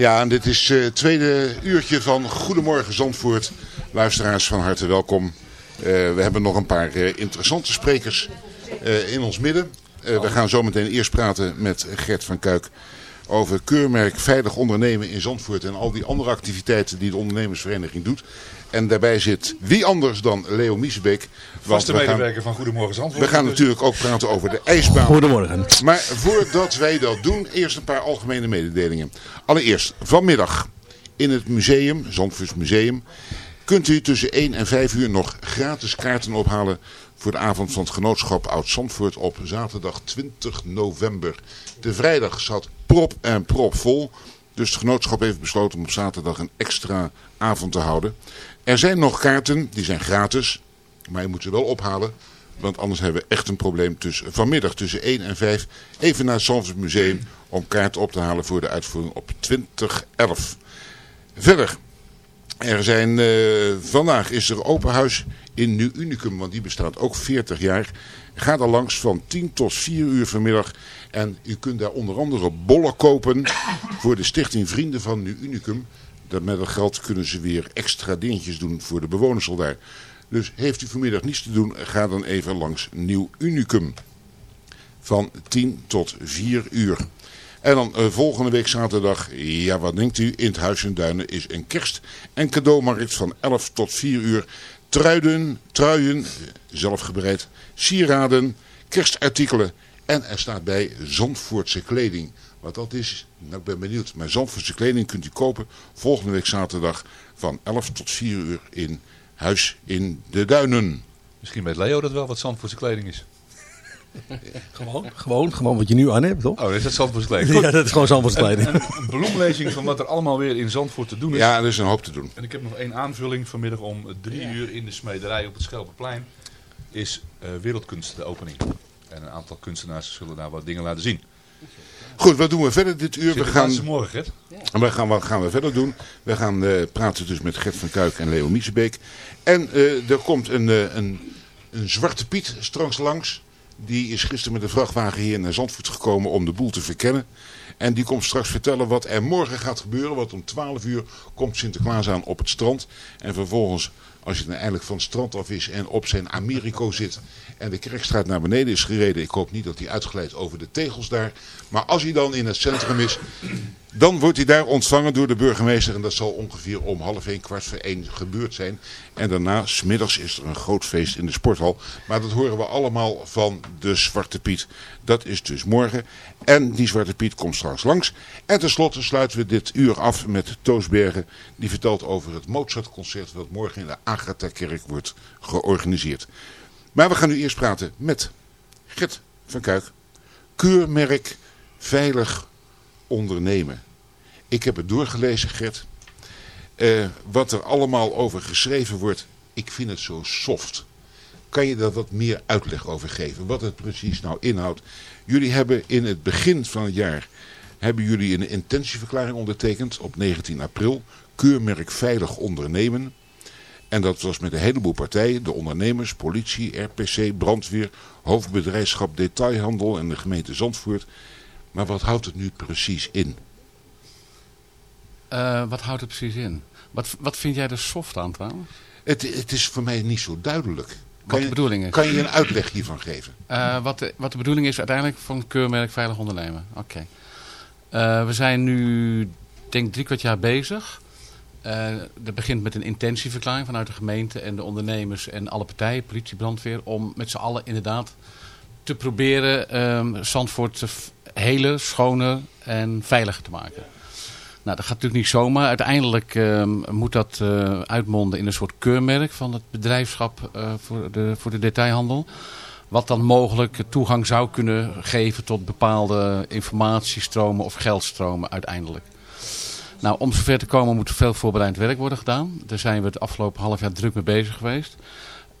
Ja, en dit is het tweede uurtje van Goedemorgen Zandvoort. Luisteraars van harte welkom. Uh, we hebben nog een paar uh, interessante sprekers in ons midden. we gaan zo meteen eerst praten met Gert van Kuik over keurmerk Veilig Ondernemen in Zandvoort en al die andere activiteiten die de ondernemersvereniging doet. En daarbij zit wie anders dan Leo Miesbeek. Vaste medewerker van Goedemorgen Zandvoort. We gaan natuurlijk ook praten over de ijsbaan. Goedemorgen. Maar voordat wij dat doen, eerst een paar algemene mededelingen. Allereerst, vanmiddag in het museum, Zandvoorts Museum, kunt u tussen 1 en 5 uur nog gratis kaarten ophalen voor de avond van het genootschap Oud-Zandvoort op zaterdag 20 november. De vrijdag zat prop en prop vol. Dus het genootschap heeft besloten om op zaterdag een extra avond te houden. Er zijn nog kaarten, die zijn gratis. Maar je moet ze wel ophalen. Want anders hebben we echt een probleem tussen, vanmiddag tussen 1 en 5. Even naar het Zandvoort Museum om kaarten op te halen voor de uitvoering op 2011. Verder, er zijn, uh, vandaag is er open huis in Nu Unicum, want die bestaat ook 40 jaar. Ga er langs van 10 tot 4 uur vanmiddag. En u kunt daar onder andere bollen kopen voor de stichting Vrienden van Nu Unicum. Dat met dat geld kunnen ze weer extra dingetjes doen voor de bewoners al daar. Dus heeft u vanmiddag niets te doen, ga dan even langs Nieuw Unicum. Van 10 tot 4 uur. En dan uh, volgende week zaterdag, ja wat denkt u, in het Huis in Duinen is een kerst- en cadeaumarkt van 11 tot 4 uur. Truiden, truien, zelf gebreid, sieraden, kerstartikelen en er staat bij Zandvoortse kleding. Wat dat is, nou, ik ben benieuwd. Maar Zandvoortse kleding kunt u kopen volgende week zaterdag van 11 tot 4 uur in Huis in de Duinen. Misschien weet Leo dat wel wat Zandvoortse kleding is. gewoon, gewoon, gewoon wat je nu aan hebt, toch? Oh, is dat Zandvoortse kleding? Ja, dat is gewoon Zandvoortse kleding. Een, een, bloemlezing van wat er allemaal weer in Zandvoort te doen is. Ja, er is een hoop te doen. En ik heb nog één aanvulling vanmiddag om drie ja. uur in de smederij op het Schelpenplein. Is uh, Wereldkunst de opening. En een aantal kunstenaars zullen daar wat dingen laten zien. Goed, wat doen we verder dit uur? we gaan morgen. En we gaan, wat gaan we verder doen? We gaan uh, praten dus met Gert van Kuik en Leo Miesebeek. En uh, er komt een, uh, een, een zwarte Piet straks langs. Die is gisteren met de vrachtwagen hier naar Zandvoort gekomen om de boel te verkennen. En die komt straks vertellen wat er morgen gaat gebeuren. Want om 12 uur komt Sinterklaas aan op het strand. En vervolgens, als je dan eindelijk van het strand af is en op zijn Americo zit... en de Kerkstraat naar beneden is gereden... ik hoop niet dat hij uitglijdt over de tegels daar... maar als hij dan in het centrum is... Dan wordt hij daar ontvangen door de burgemeester en dat zal ongeveer om half één, kwart voor één gebeurd zijn. En daarna, smiddags, is er een groot feest in de sporthal. Maar dat horen we allemaal van de Zwarte Piet. Dat is dus morgen. En die Zwarte Piet komt straks langs. En tenslotte sluiten we dit uur af met Toos Bergen. Die vertelt over het Mozartconcert dat morgen in de Agatha-kerk wordt georganiseerd. Maar we gaan nu eerst praten met Gert van Kuik. Keurmerk Veilig ondernemen. Ik heb het doorgelezen, Gert. Uh, wat er allemaal over geschreven wordt, ik vind het zo soft. Kan je daar wat meer uitleg over geven? Wat het precies nou inhoudt? Jullie hebben in het begin van het jaar hebben jullie een intentieverklaring ondertekend op 19 april. Keurmerk Veilig Ondernemen. En dat was met een heleboel partijen. De ondernemers, politie, RPC, brandweer, hoofdbedrijfschap, detailhandel en de gemeente Zandvoort. Maar wat houdt het nu precies in? Uh, wat houdt het precies in? Wat, wat vind jij er soft aan trouwens? Het, het is voor mij niet zo duidelijk. Kan wat de bedoeling is? Kan je een uitleg hiervan geven? Uh, wat, de, wat de bedoeling is uiteindelijk van het keurmerk Veilig Ondernemen. Oké. Okay. Uh, we zijn nu, denk ik, drie kwart jaar bezig. dat begint met een intentieverklaring vanuit de gemeente en de ondernemers en alle partijen, politie, brandweer, om met z'n allen inderdaad te proberen um, Zandvoort te hele, schone en veiliger te maken. Nou, dat gaat natuurlijk niet zomaar. Uiteindelijk uh, moet dat uh, uitmonden in een soort keurmerk van het bedrijfschap uh, voor, de, voor de detailhandel. Wat dan mogelijk toegang zou kunnen geven tot bepaalde informatiestromen of geldstromen uiteindelijk. Nou, om zover te komen moet veel voorbereid werk worden gedaan. Daar zijn we het afgelopen half jaar druk mee bezig geweest.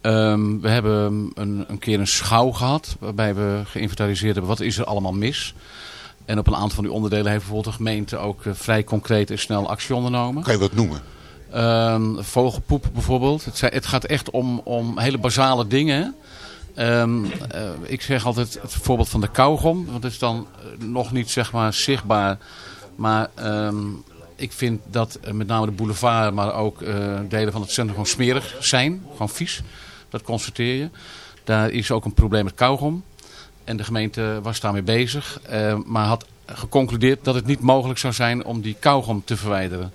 Um, we hebben een, een keer een schouw gehad, waarbij we geïnventariseerd hebben wat is er allemaal mis. En op een aantal van die onderdelen heeft bijvoorbeeld de gemeente ook uh, vrij concreet en snel actie ondernomen. Kan je wat noemen? Um, vogelpoep bijvoorbeeld. Het, het, gaat echt om, om hele basale dingen. Um, uh, ik zeg altijd het voorbeeld van de kauwgom. Want het is dan nog niet zeg maar zichtbaar. Maar ik vind dat eh, met name de boulevard, maar ook eh, delen van het centrum gewoon smerig zijn. Gewoon vies. Dat constateer je. Daar is ook een probleem met kauwgom. En de gemeente was daarmee bezig. eh, maar had geconcludeerd dat het niet mogelijk zou zijn om die kauwgom te verwijderen.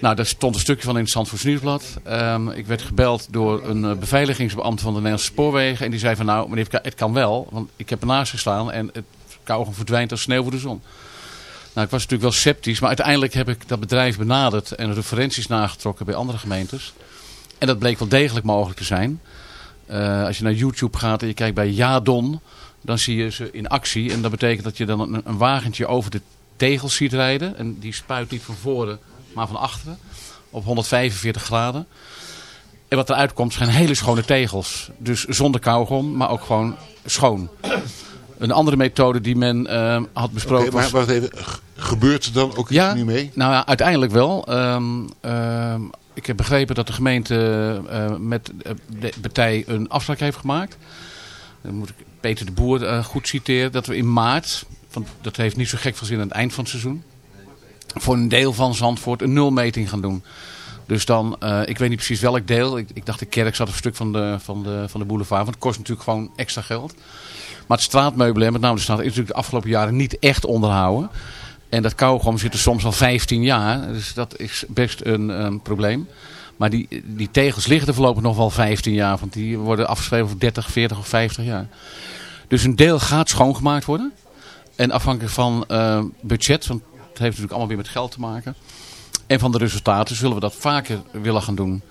Nou, daar stond een stukje van in het Zandvoorts Nieuwsblad. Ehm, ik werd gebeld door een eh, beveiligingsbeambte van de Nederlandse Spoorwegen. En die zei van nou, meneer, het kan wel. Want ik heb ernaast gestaan en het kauwgom verdwijnt als sneeuw voor de zon. Nou, ik was natuurlijk wel sceptisch. Maar uiteindelijk heb ik dat bedrijf benaderd en referenties nagetrokken bij andere gemeentes. En dat bleek wel degelijk mogelijk te zijn. Eh, als je naar YouTube gaat en je kijkt bij Jadon, dan zie je ze in actie. En dat betekent dat je dan een, een wagentje over de tegels ziet rijden. En die spuit niet van voren, maar van achteren. Op 145 graden. En wat eruit komt zijn hele schone tegels. Dus zonder kauwgom, maar ook gewoon schoon. Een andere methode die men eh, had besproken Oké, maar wacht even. Gebeurt er dan ook iets Ja, nu mee? nou ja, uiteindelijk wel. Ehm, ehm, ik heb begrepen dat de gemeente eh, met de partij een afspraak heeft gemaakt. Dan moet ik Peter de Boer eh, goed citeren. Dat we in maart, want dat heeft niet zo gek veel zin aan het eind van het seizoen. Voor een deel van Zandvoort een nulmeting gaan doen. Dus dan, eh, ik weet niet precies welk deel. Ik, ik dacht de kerk zat een stuk van de, van, de, van de boulevard. Want het kost natuurlijk gewoon extra geld. Maar het straatmeubelen, met name de straat, is natuurlijk de afgelopen jaren niet echt onderhouden. En dat kauwgom zit er soms al 15 jaar. Dus dat is best een, een probleem. Maar die, die tegels liggen er voorlopig nog wel 15 jaar. Want die worden afgeschreven voor 30, 40 of 50 jaar. Dus een deel gaat schoongemaakt worden. En afhankelijk van eh, budget, want het heeft natuurlijk allemaal weer met geld te maken. En van de resultaten zullen we dat vaker willen gaan doen.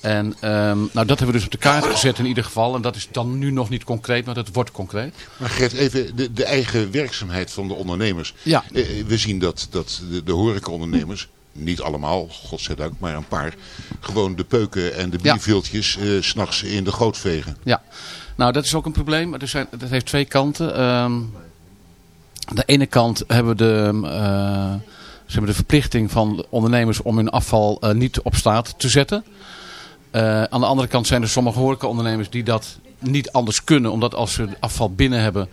En ehm, nou, dat hebben we dus op de kaart gezet in ieder geval. En dat is dan nu nog niet concreet, maar dat wordt concreet. Maar Gert, even de, de eigen werkzaamheid van de ondernemers. Ja. Eh, we zien dat, dat de, de horecaondernemers, niet allemaal, godzijdank, maar een paar, gewoon de peuken en de Ja. bierviltjes eh, 's s'nachts in de goot vegen. Ja, nou dat is ook een probleem. Er zijn, dat heeft twee kanten. Ehm, aan de ene kant hebben we de, eh, ze hebben de verplichting van de ondernemers om hun afval eh, niet op straat te zetten. Aan de andere kant zijn er sommige horecaondernemers die dat niet anders kunnen. Omdat als ze afval binnen hebben,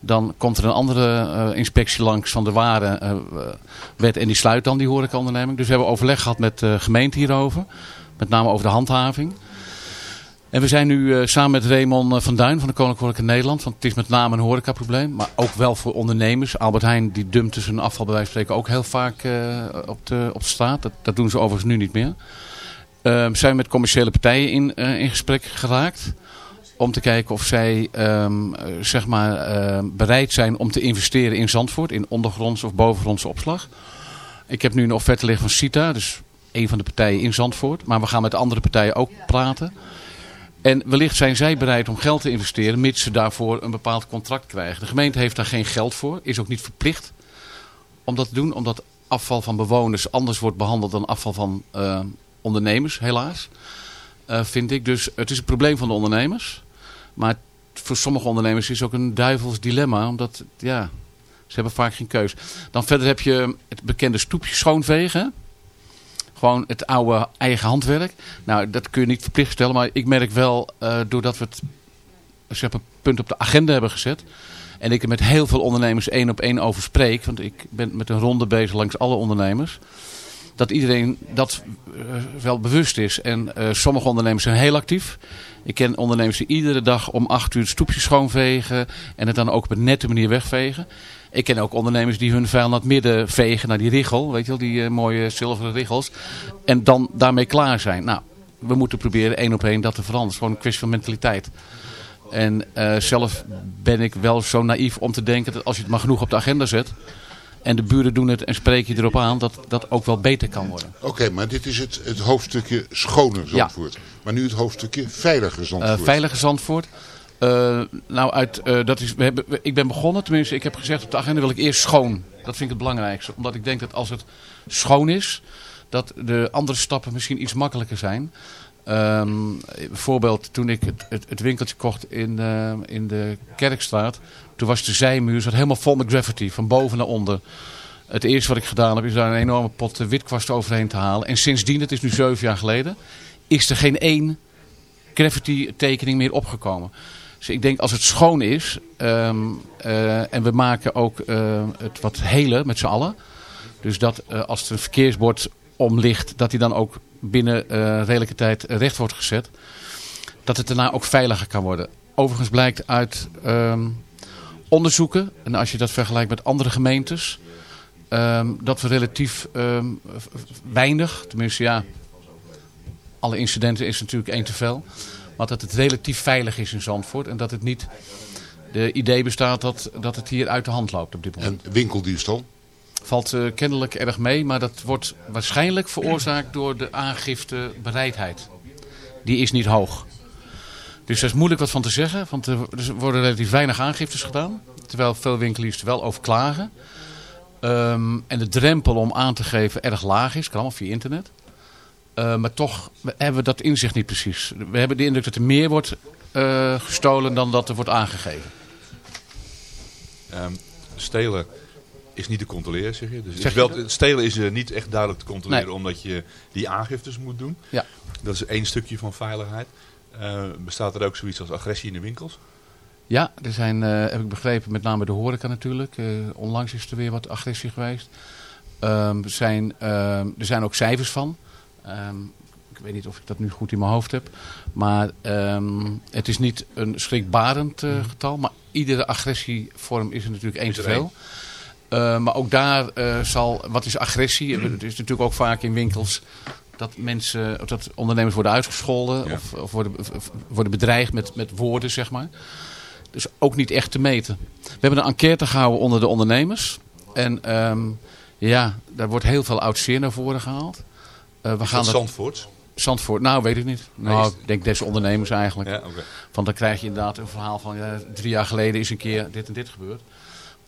dan komt er een andere eh, inspectie langs van de warenwet. en die sluit dan die horecaonderneming. Dus we hebben overleg gehad met de gemeente hierover. Met name over de handhaving. En we zijn nu eh, samen met Raymond eh, van Duin van de Koninklijke Nederland. Want het is met name een horecaprobleem. Maar ook wel voor ondernemers. Albert Heijn die dumpt dus een afval bij wijze van spreken ook heel vaak eh, op, de, op straat. Dat, dat doen ze overigens nu niet meer. Ehm, zijn met commerciële partijen in, eh, in gesprek geraakt. Om te kijken of zij ehm, eh, zeg maar, ehm, bereid zijn om te investeren in Zandvoort. In ondergrondse of bovengrondse opslag. Ik heb nu een offerte liggen van CITA. Dus een van de partijen in Zandvoort. Maar we gaan met de andere partijen ook praten. En wellicht zijn zij bereid om geld te investeren, mits ze daarvoor een bepaald contract krijgen. De gemeente heeft daar geen geld voor, is ook niet verplicht om dat te doen, omdat afval van bewoners anders wordt behandeld dan afval van eh, ondernemers, helaas. Eh, vind ik. Dus het is een probleem van de ondernemers. Maar voor sommige ondernemers is het ook een duivels dilemma, omdat ja, ze hebben vaak geen keus. Dan verder heb je het bekende stoepje schoonvegen. Gewoon het oude eigen handwerk. Nou, dat kun je niet verplicht stellen. Maar ik merk wel, eh, doordat we het zeg punt op de agenda hebben gezet. En ik er met heel veel ondernemers één op één over spreek. Want ik ben met een ronde bezig langs alle ondernemers. Dat iedereen dat eh, wel bewust is. En eh, sommige ondernemers zijn heel actief. Ik ken ondernemers die iedere dag om acht uur het stoepje schoonvegen. En het dan ook op een nette manier wegvegen. Ik ken ook ondernemers die hun vuil naar het midden vegen. Naar die richel, weet je wel, die eh, mooie zilveren richels. En dan daarmee klaar zijn. Nou, we moeten proberen één op één dat te veranderen. Het is gewoon een kwestie van mentaliteit. En zelf ben ik wel zo naïef om te denken dat als je het maar genoeg op de agenda zet. En de buren doen het en spreek je erop aan dat dat ook wel beter kan worden. Oké, maar dit is het, het hoofdstukje schoner Zandvoort. Maar nu het hoofdstukje veiliger Eh Zandvoort. veilige Zandvoort. Eh, nou, uit, eh, dat is, we hebben, we- ik ben begonnen, tenminste, ik heb gezegd op de agenda wil ik eerst schoon. Dat vind ik het belangrijkste. Omdat ik denk dat als het schoon is, dat de andere stappen misschien iets makkelijker zijn. Ehm, bijvoorbeeld toen ik het, het, winkeltje kocht in, eh, in de Kerkstraat. Toen was de zijmuur zat helemaal vol met graffiti, van boven naar onder. Het eerste wat ik gedaan heb is daar een enorme pot eh, witkwast overheen te halen. En sindsdien, het is nu zeven jaar geleden, is er geen één graffiti tekening meer opgekomen. Dus ik denk als het schoon is ehm, eh, en we maken ook het wat heler met z'n allen. Dus dat als het een verkeersbord omlicht, dat hij dan ook binnen eh, redelijke tijd recht wordt gezet. Dat het daarna ook veiliger kan worden. Overigens blijkt uit ehm, onderzoeken, en als je dat vergelijkt met andere gemeentes, ehm, dat we relatief ehm, weinig, tenminste ja, alle incidenten is natuurlijk één te veel, maar dat het relatief veilig is in Zandvoort en dat het niet de idee bestaat dat, dat het hier uit de hand loopt op dit moment. En winkeldiefstal? Valt eh, kennelijk erg mee, maar dat wordt waarschijnlijk veroorzaakt door de aangiftebereidheid. Die is niet hoog. Dus daar is moeilijk wat van te zeggen, want er er worden relatief weinig aangiftes gedaan. Terwijl veel winkeliers er wel over klagen. Ehm, en de drempel om aan te geven erg laag is, kan allemaal via internet. Eh, maar toch hebben we dat inzicht niet precies. We hebben de indruk dat er meer wordt eh, gestolen dan dat er wordt aangegeven. Ehm, stelen is niet te controleren, zeg je. Dus het Zeg is je wel, stelen is eh, niet echt duidelijk te controleren, Nee. omdat je die aangiftes moet doen. Ja. Dat is één stukje van veiligheid. Eh, bestaat er ook zoiets als agressie in de winkels? Ja, er zijn, eh, heb ik begrepen, met name de horeca natuurlijk. Onlangs is er weer wat agressie geweest. Er, zijn, ehm, er zijn ook cijfers van. Ehm, ik weet niet of ik dat nu goed in mijn hoofd heb. Maar het is niet een schrikbarend eh, getal. Maar iedere agressievorm is er natuurlijk één te veel. Eh, maar ook daar eh, zal, wat is agressie? Het is natuurlijk ook vaak in winkels dat mensen, dat ondernemers worden uitgescholden Ja. of, of worden, worden bedreigd met, met woorden, zeg maar. Dus ook niet echt te meten. We hebben een enquête gehouden onder de ondernemers. En ehm, ja, daar wordt heel veel oud zeer naar voren gehaald. Eh, we Is gaan dat Zandvoort? Zandvoort, nou weet ik niet. Nou, Nee, is- ik denk deze ondernemers eigenlijk. Ja. Want dan krijg je inderdaad een verhaal van ja, drie jaar geleden is een keer dit en dit gebeurd.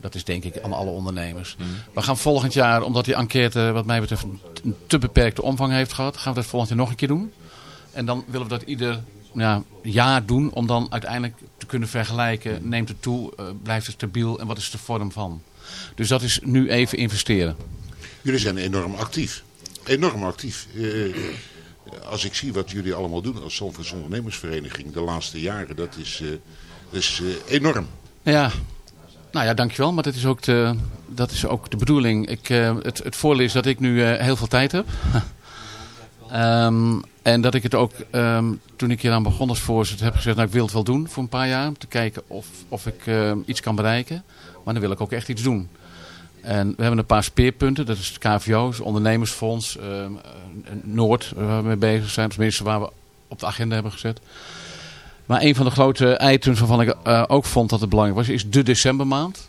Dat is denk ik aan alle ondernemers. We gaan volgend jaar, omdat die enquête wat mij betreft een te beperkte omvang heeft gehad, gaan we dat volgend jaar nog een keer doen. En dan willen we dat ieder ja, jaar doen om dan uiteindelijk te kunnen vergelijken. Neemt het toe, eh, blijft het stabiel en wat is de vorm van. Dus dat is nu even investeren. Jullie zijn enorm actief. Enorm actief. Eh, als ik zie wat jullie allemaal doen als Zandvoorts ondernemersvereniging de laatste jaren, dat is, eh, dat is eh, enorm. Ja, nou ja, dankjewel. Maar dat is ook de, dat is ook de bedoeling. Ik, eh, het, het voordeel is dat ik nu eh, heel veel tijd heb. Ehm, en dat ik het ook, ehm, toen ik hier aan begon als voorzitter, heb gezegd, nou ik wil het wel doen voor een paar jaar. Om te kijken of, of ik eh, iets kan bereiken. Maar dan wil ik ook echt iets doen. En we hebben een paar speerpunten. Dat is het KVO, het ondernemersfonds, ehm, eh, Noord, waar we mee bezig zijn. Tenminste, waar we op de agenda hebben gezet. Maar een van de grote items waarvan ik eh, ook vond dat het belangrijk was, is de decembermaand.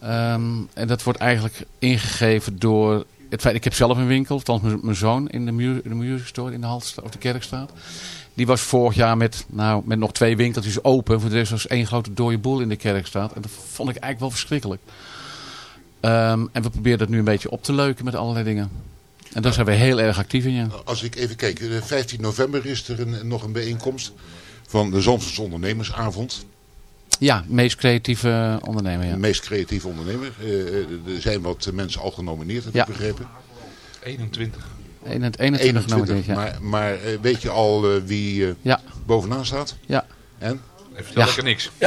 Ehm, en dat wordt eigenlijk ingegeven door het feit, ik heb zelf een winkel, althans mijn- zoon in de, mu de music store in de Haltestraat, of de Kerkstraat. Die was vorig jaar met, nou, met nog twee winkeltjes open. Voor de rest was één grote dode boel in de Kerkstraat. En dat vond ik eigenlijk wel verschrikkelijk. Ehm, en we proberen dat nu een beetje op te leuken met allerlei dingen. En daar zijn we heel erg actief in, ja. Als ik even kijk, eh, 15 november is er een, nog een bijeenkomst van de Zandvoorts Ondernemersavond. Ja, meest creatieve ondernemer, ja. De meest creatieve ondernemer. Eh, eh, er zijn wat mensen al genomineerd, heb Ja. ik begrepen. 21. 21, 21, genomineerd, ja. maar, maar eh, weet je al eh, wie eh, Ja, bovenaan staat? ja. En? Hij vertelt Ja. lekker niks.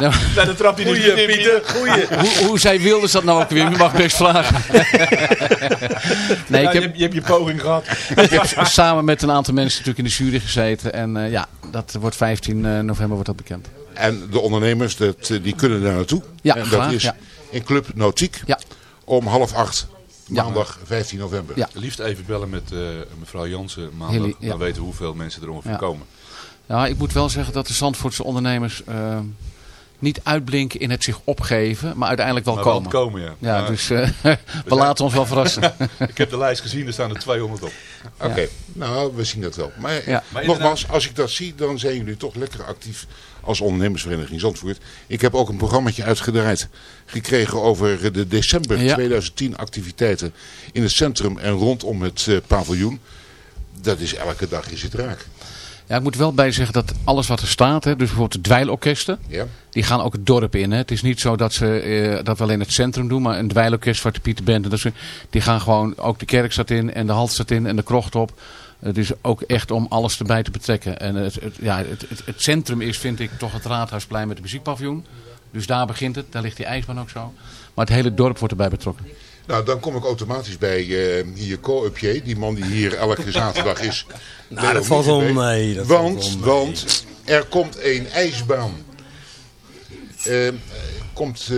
Nou, Nou, dan trapt hij Goeie, Pieter. Goeie. hoe, hoe zij wilde dat nou ook weer? Je mag best vragen. nee, ik Ja, je, heb, hebt, je hebt je poging gehad. ik heb samen met een aantal mensen natuurlijk in de jury gezeten. En eh, ja, dat wordt 15 eh, november wordt dat bekend. En de ondernemers, dat, eh, die kunnen daar naartoe. Ja, en dat graag, is ja. in Club Nautiek Ja. om half acht. Ja. Maandag 15 november. Ja. Liefst even bellen met eh, mevrouw Jansen maandag. Hilly, ja. Dan weten we hoeveel mensen er ongeveer Ja. komen. Nou, ik moet wel zeggen dat de Zandvoortse ondernemers eh, niet uitblinken in het zich opgeven, maar uiteindelijk wel maar komen. wel komen, ja. Ja, Maar dus eh, we laten ons wel verrassen. Ik heb de lijst gezien, er staan er 200 op. Oké, nou we zien dat wel. Maar, Ja. Maar nogmaals, als ik dat zie, dan zijn jullie toch lekker actief als ondernemersvereniging Zandvoort. Ik heb ook een programmaatje uitgedraaid gekregen over de december Ja. 2010 activiteiten in het centrum en rondom het eh, paviljoen. Dat is elke dag is het raak. Ja, ik moet wel bij zeggen dat alles wat er staat, hè, dus bijvoorbeeld de dweilorkesten, Ja? die gaan ook het dorp in. Hè. Het is niet zo dat ze eh, dat wel in het centrum doen, maar een dweilorkest, Zwarte Pieter Band, en dat soort- die gaan gewoon ook de kerk staat in en de halt staat in en de krocht op. Het is ook echt om alles erbij te betrekken. En het, het, ja, het, het, het centrum is, vind ik, toch het Raadhuisplein met de muziekpaviljoen. Dus daar begint het, daar ligt die ijsbaan ook zo. Maar het hele dorp wordt erbij betrokken. Nou, dan kom ik automatisch bij eh, hier co-upje, die man die hier elke zaterdag is. Nou, dat valt wel mee. Dat want, valt wel mee. want er komt een ijsbaan. Eh, komt eh,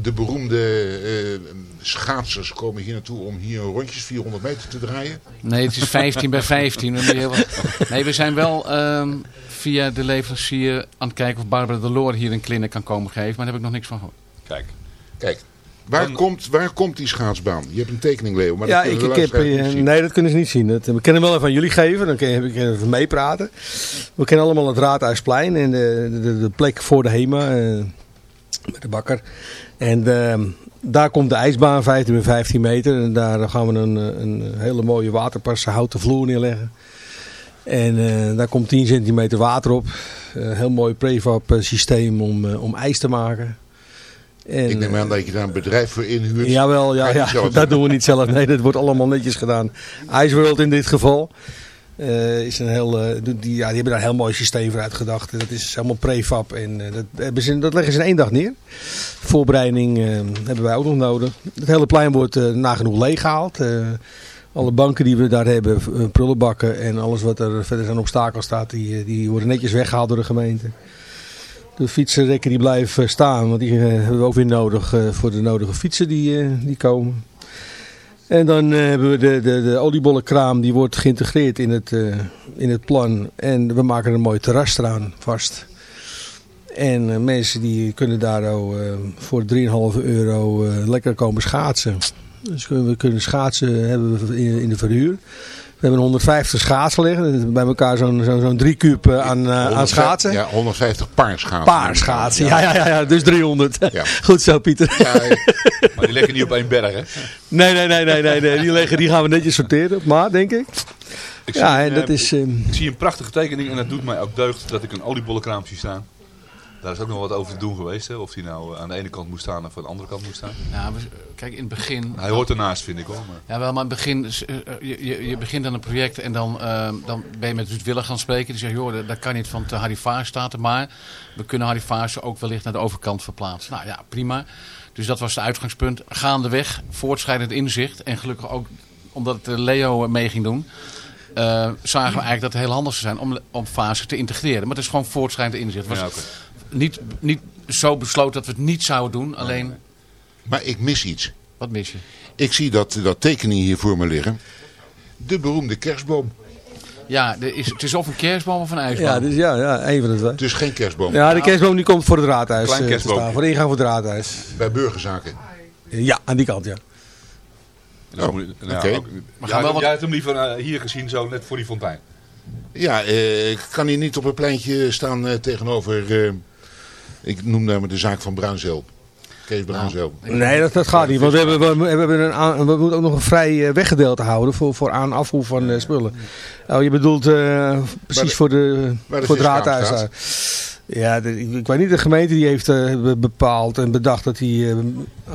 de beroemde eh, schaatsers komen hier naartoe om hier rondjes 400 meter te draaien? Nee, het is 15 bij 15. Dan moet je heel wat- Nee, we zijn wel ehm, via de leverancier aan het kijken of Barbara de Loor hier een clinic kan komen geven. Maar daar heb ik nog niks van gehoord. Kijk. Kijk, waar, Dan- komt, waar komt die schaatsbaan? Je hebt een tekening, Leo, maar Ja, dat ik, kunnen ik heb, eh, nee, dat kunnen ze niet zien. Dat, we kunnen hem wel even aan jullie geven, dan kun je, kun je even meepraten. We kennen allemaal het Raadhuisplein en de, de, de plek voor de HEMA, eh, met de bakker. En eh, daar komt de ijsbaan, 15 bij 15 meter. En daar gaan we een, eh, een hele mooie waterpasse houten vloer neerleggen. En daar komt 10 centimeter water op. Een heel mooi prefab systeem om, om ijs te maken. En, Ik neem eh, aan dat je daar een bedrijf voor inhuurt. Jawel, ja, ja, dat doen? we niet zelf. Nee, dat wordt allemaal netjes gedaan. IJsworld in dit geval. eh, is een heel, eh, die, ja, die hebben daar een heel mooi systeem voor uitgedacht. Dat is helemaal prefab en eh, dat, hebben ze, dat leggen ze in één dag neer. Voorbereiding eh, hebben wij ook nog nodig. Het hele plein wordt eh, nagenoeg leeggehaald. Eh, alle banken die we daar hebben, eh, prullenbakken en alles wat er verder aan obstakel staat, die, eh, die worden netjes weggehaald door de gemeente. De fietsenrekken die blijven staan, want die eh, hebben we ook weer nodig eh, voor de nodige fietsen die, eh, die komen. En dan hebben we de, de, de oliebollenkraam, die wordt geïntegreerd in het, in het plan. En we maken een mooi terras eraan vast. En mensen die kunnen daar voor 3,5 euro lekker komen schaatsen. Dus we kunnen schaatsen hebben we in de verhuur. We hebben 150 schaatsen liggen. Dat is Bij elkaar zo'n zo'n drie kuub eh, aan, eh, aan 150 schaatsen. Ja, 150 paar schaatsen. Paar schaatsen, ja, ja, ja, ja, dus 300. Ja. Goed zo, Pieter. Ja, Maar die liggen niet op één berg, hè? Nee, nee, nee, nee, nee, nee. Die, leggen, die gaan we netjes sorteren op maat, denk ik. Ik Ja, zie, en eh, dat is... ehm, Ik zie een prachtige tekening en het doet mij ook deugd dat ik een oliebollenkraam zie staan. Daar is ook nog wat over te doen geweest, hè? of hij nou eh, aan de ene kant moest staan of aan de andere kant moest staan. We- kijk, in het begin... Hij hoort ernaast, vind ik hoor. Maar... Ja, wel, maar in het begin, eh, eh, je, je, je begint aan een project en dan, eh, dan ben je met Ruud gaan spreken. Die zegt, joh, dat, kan niet van te Harry Vaas staten, maar we kunnen Harry ook wellicht naar de overkant verplaatsen. Nou ja, prima. Dus dat was het uitgangspunt. Gaandeweg, voortschrijdend inzicht en gelukkig ook omdat het eh, Leo mee ging doen, eh, zagen we eigenlijk dat het heel handig zou zijn om, om fase te integreren. Maar het is gewoon voortschrijdend inzicht. Het was Ja, oké. niet, niet zo besloten dat we het niet zouden doen, alleen, maar ik mis iets. wat mis je? Ik zie dat, dat tekening hier voor me liggen. De beroemde kerstboom. Ja, er is, het is of een kerstboom of een ijsboom. ja, dus ja, ja, een van de twee. Het is geen kerstboom. Ja, de kerstboom die komt voor het raadhuis Klein eh, te kerstboompje. staan. Voor de ingang voor het raadhuis. Bij burgerzaken. Ja, aan die kant, ja. Dus Oh, moet nou, ook- gaan jij, wel wat- jij hebt hem liever eh, hier gezien, zo net voor die fontein. Ja, eh, kan hij niet op een pleintje staan eh, tegenover... eh, ik noem nou maar de zaak van Bruinzeel. Kees Bruinzeel. Nee, dat, dat gaat niet. Want we, hebben, we, we hebben een aan- we moeten ook nog een vrij eh, weggedeelte houden voor, voor aan- en afvoer van eh, spullen. Oh, je bedoelt eh, precies de- voor, de, de voor het viskraam raadhuis. Ja, de- ik, ik weet niet, de gemeente die heeft eh, be- bepaald en bedacht dat hij eh,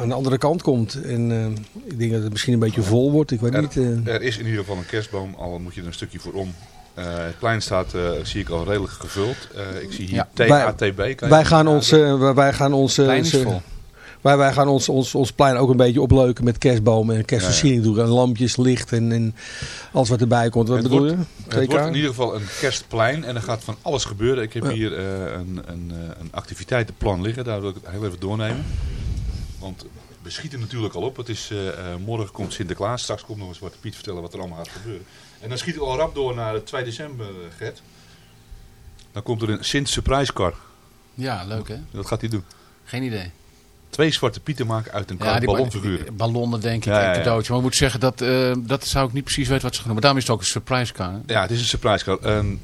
aan de andere kant komt. En eh, ik denk dat het misschien een beetje vol wordt. Ik weet Er, niet. eh. er is in ieder geval een kerstboom, al moet je er een stukje voor om. Eh, het plein staat, eh, zie ik al redelijk gevuld. Eh, ik zie hier Ja. TATB. Kan je- wij gaan ons, wij- wij gaan ons, Plein is ze- vol. wij, wij gaan ons, ons, ons plein ook een beetje opleuken met kerstbomen en kerstversiering doen. En lampjes, licht en, en alles wat erbij komt. Wat Het bedoel wordt- je? Het wordt in ieder geval een kerstplein en er gaat van alles gebeuren. Ik heb Ja. hier eh, een, een, eh, een activiteitenplan liggen, daar wil ik het heel even doornemen. Want we schieten natuurlijk al op. Het is, eh, eh, morgen komt Sinterklaas, straks komt nog een Zwarte Piet vertellen wat er allemaal gaat gebeuren. En dan schieten we al rap door naar 2 december, Gert. Dan komt er een Sint Surprise car. Ja, leuk hè? Wat gaat hij doen? Geen idee. Twee Zwarte Pieten maken uit een Ja, ballonfiguren. ballonnen denk ik, Ja, ja, en ja. cadeautje. Maar ik moet zeggen, dat, eh, dat zou ik niet precies weten wat ze gaan doen. Maar daarom is het ook een surprise car. hè? Ja, het is een surprise car. En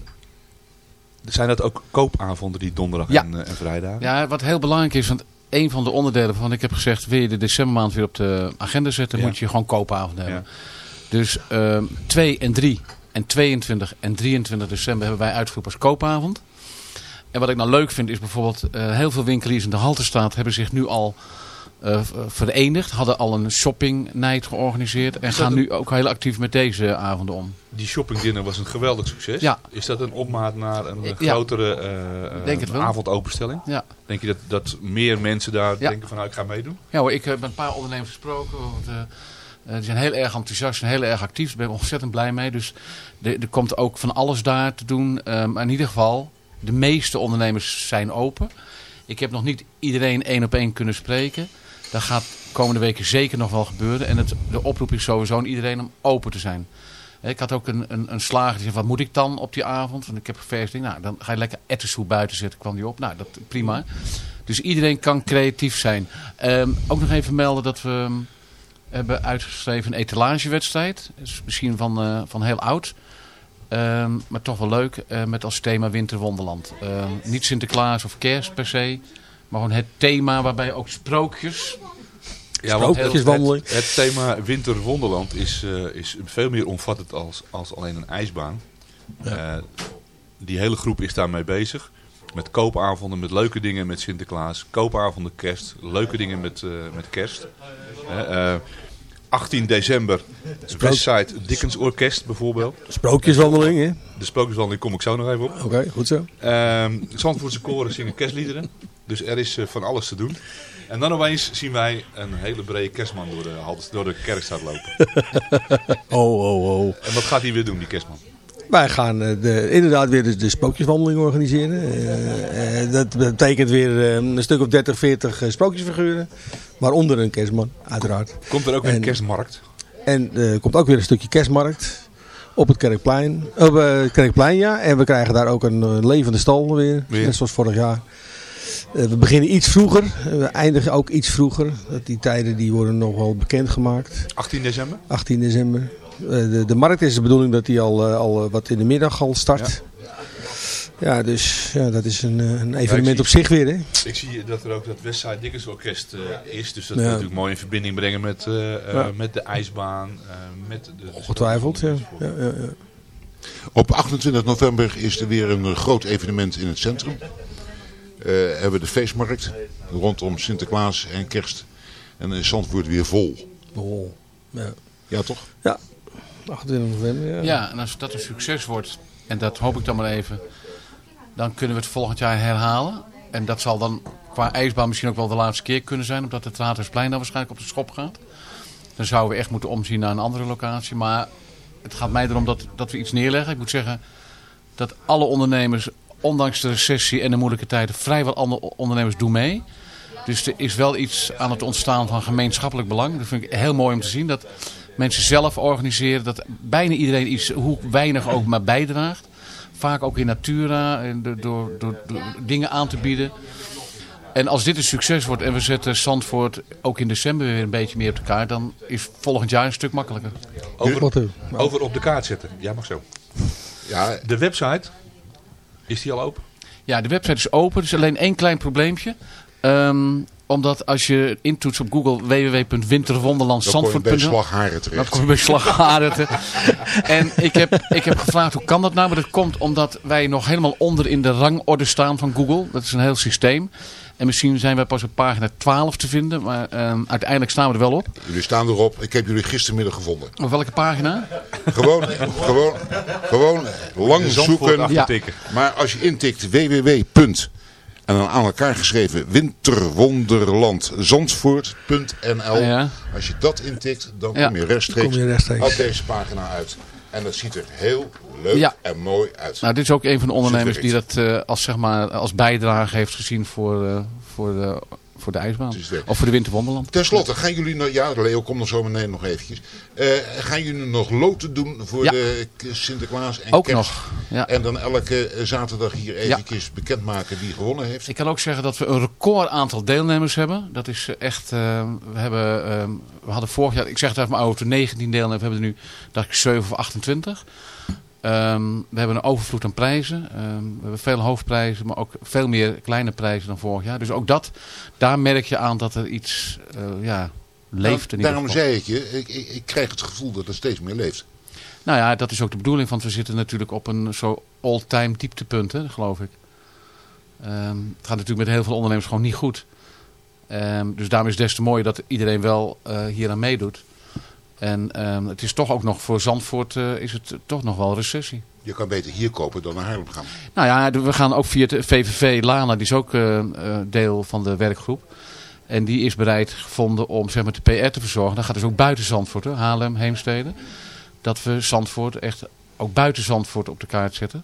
zijn dat ook koopavonden die donderdag en, eh, en vrijdag? Ja, wat heel belangrijk is, want een van de onderdelen waarvan ik heb gezegd, wil je de decembermaand weer op de agenda zetten, moet je gewoon koopavond hebben. Dus ehm 2 en 3 en 22 en 23 december hebben wij uitgeroepen als koopavond. En wat ik nou leuk vind is bijvoorbeeld, eh, heel veel winkeliers in de Haltestraat hebben zich nu al v- verenigd. Hadden al een shopping night georganiseerd. En gaan een- nu ook heel actief met deze avonden om. Die shoppingdinner was een geweldig succes. Ja. Is dat een opmaat naar een eh, grotere Denk het wel. avondopenstelling? Ja. Denk je dat, dat meer mensen daar Ja. denken van nou ik ga meedoen? Ja hoor, ik heb met een paar ondernemers gesproken. Want, die zijn heel erg enthousiast en heel erg actief. Daar ben ik ontzettend blij mee. Dus er, komt ook van alles daar te doen. Maar in ieder geval, de meeste ondernemers zijn open. Ik heb nog niet iedereen één op één kunnen spreken. Dat gaat komende weken zeker nog wel gebeuren. En het, de oproep is sowieso aan iedereen om open te zijn. Ik had ook een, een, een slager die zei, wat moet ik dan op die avond? Want ik heb vers. Nou, dan ga je lekker ettensoep buiten zetten, kwam die op. Nou, dat prima. Dus iedereen kan creatief zijn. Ehm, ook nog even melden dat we ehm, hebben uitgeschreven een etalagewedstrijd. Is misschien van, eh, van heel oud. Ehm, maar toch wel leuk. eh, met als thema Winterwonderland. Ehm, niet Sinterklaas of kerst per se. Maar gewoon het thema waarbij ook sprookjes. Ja, want. Het, het thema Winter Wonderland is, eh, is veel meer omvattend als, als alleen een ijsbaan. Eh, die hele groep is daarmee bezig. Met koopavonden, met leuke dingen met Sinterklaas. Koopavonden kerst, leuke dingen met, eh, met kerst. Eh, eh, 18 december, Westside Dickens Orkest bijvoorbeeld. Sprookjeswandeling, hè? De sprookjeswandeling kom ik zo nog even op. Oké, goed zo. Ehm Zandvoortse koren zingen kerstliederen. Dus er is eh, van alles te doen. En dan opeens zien wij een hele brede kerstman door de, door de kerkstraat lopen. Oh, oh, oh. En wat gaat hij weer doen, die kerstman? Wij gaan eh, de, inderdaad weer de, de sprookjeswandeling organiseren. Eh, dat betekent weer een stuk of 30, 40 eh, sprookjesfiguren. Waaronder een kerstman, uiteraard. Komt er ook weer een En- kerstmarkt? En er komt ook weer een stukje kerstmarkt op het Kerkplein. Op eh, het Kerkplein, ja. En we krijgen daar ook een eh, levende stal weer. Weer. Net zoals vorig jaar. Eh, we beginnen iets vroeger. Eh, We eindigen ook iets vroeger. Dat die tijden die worden nog wel bekendgemaakt. 18 december? 18 december. Eh, de, de markt is de bedoeling dat die al, eh, al eh, wat in de middag al start. Ja, dus ja, dat is een, eh, een evenement zie- op zich weer. Hè? Ik zie dat er ook dat Westside Dickens Orkest eh, is. Dus dat Ja. wil natuurlijk mooi in verbinding brengen met, eh, eh, Ja. met de ijsbaan. eh, met de, de Ongetwijfeld. Ja. Ja, ja, ja. Op 28 november is er weer een groot evenement in het centrum. Eh hebben we de feestmarkt rondom Sinterklaas en kerst. En dan is Zandvoort weer vol. Oh, ja. Ja toch? 28 november. Ja. Ja, en als dat een succes wordt, en dat hoop ik dan maar even, dan kunnen we het volgend jaar herhalen. En dat zal dan qua ijsbaan misschien ook wel de laatste keer kunnen zijn, omdat het Raadhuisplein dan waarschijnlijk op de schop gaat. Dan zouden we echt moeten omzien naar een andere locatie. Maar het gaat mij erom dat, dat we iets neerleggen. Ik moet zeggen dat alle ondernemers, ondanks de recessie en de moeilijke tijden, vrijwel alle ondernemers doen mee. Dus er is wel iets aan het ontstaan van gemeenschappelijk belang. Dat vind ik heel mooi om te zien. Dat mensen zelf organiseren. Dat bijna iedereen iets, hoe weinig ook maar bijdraagt. Vaak ook in natura, en door, door, door, door dingen aan te bieden. En als dit een succes wordt en we zetten Zandvoort ook in december weer een beetje meer op de kaart, dan is volgend jaar een stuk makkelijker. Over op de kaart zetten. Ja, mag zo. Ja, De website, is die al open? Ja, de website is open. Er is alleen één klein probleempje. Ehm, omdat als je intoetst op Google dan kom je bij www.winterwonderlandzandvoort.nl slagharen Dan terecht. kom je bij slagharen. te- En ik heb, ik heb gevraagd hoe kan dat nou? Maar dat komt omdat wij nog helemaal onder in de rangorde staan van Google. Dat is een heel systeem. En misschien zijn wij pas op pagina 12 te vinden. Maar ehm, uiteindelijk staan we er wel op. Jullie staan erop. Ik heb jullie gistermiddag gevonden. Op welke pagina? Gewoon, gewoon, gewoon lang zoeken. Ja. tikken. Maar als je intikt www. En dan aan elkaar geschreven winterwonderlandzandvoort.nl. Ja. Als je dat intikt, dan Ja. kom je rechtstreeks Kom je rechtstreeks. op deze pagina uit. En dat ziet er heel leuk Ja. en mooi uit. Nou, dit is ook een van de ondernemers die dat eh, als, zeg maar, als bijdrage heeft gezien voor, eh, voor, de, voor de ijsbaan. Of voor de Winterwonderland. Ten slotte, gaan jullie nog, ja, Leo komt nog zo meteen nog eventjes. Eh, gaan jullie nog loten doen voor Ja. de Sinterklaas en Ook kerst? nog. Ja. En dan elke eh, zaterdag hier eventjes bekendmaken wie gewonnen heeft. Ik kan ook zeggen dat we een record aantal deelnemers hebben. Dat is eh, echt, we, hebben, we hadden vorig jaar, ik zeg het even maar over, 19 deelnemers. We hebben er nu, dacht ik, 7 of 28. Ehm, we hebben een overvloed aan prijzen. Ehm, we hebben veel hoofdprijzen, maar ook veel meer kleine prijzen dan vorig jaar. Dus ook dat, daar merk je aan dat er iets eh, ja, leeft. Daarom zei ik je, ik, ik, ik krijg het gevoel dat er steeds meer leeft. Nou ja, dat is ook de bedoeling, want we zitten natuurlijk op een zo all-time dieptepunt, hè, geloof ik. Ehm, het gaat natuurlijk met heel veel ondernemers gewoon niet goed. Dus daarom is het des te mooier dat iedereen wel uh, hier aan meedoet. En ehm, het is toch ook nog voor Zandvoort uh, is het toch nog wel recessie. Je kan beter hier kopen dan naar Haarlem gaan. Nou ja, we gaan ook via de VVV Lana, die is ook uh, deel van de werkgroep. En die is bereid gevonden om zeg maar, de PR te verzorgen. Dat gaat dus ook buiten Zandvoort, hè? Haarlem, Heemstede. Dat we Zandvoort echt ook buiten Zandvoort op de kaart zetten.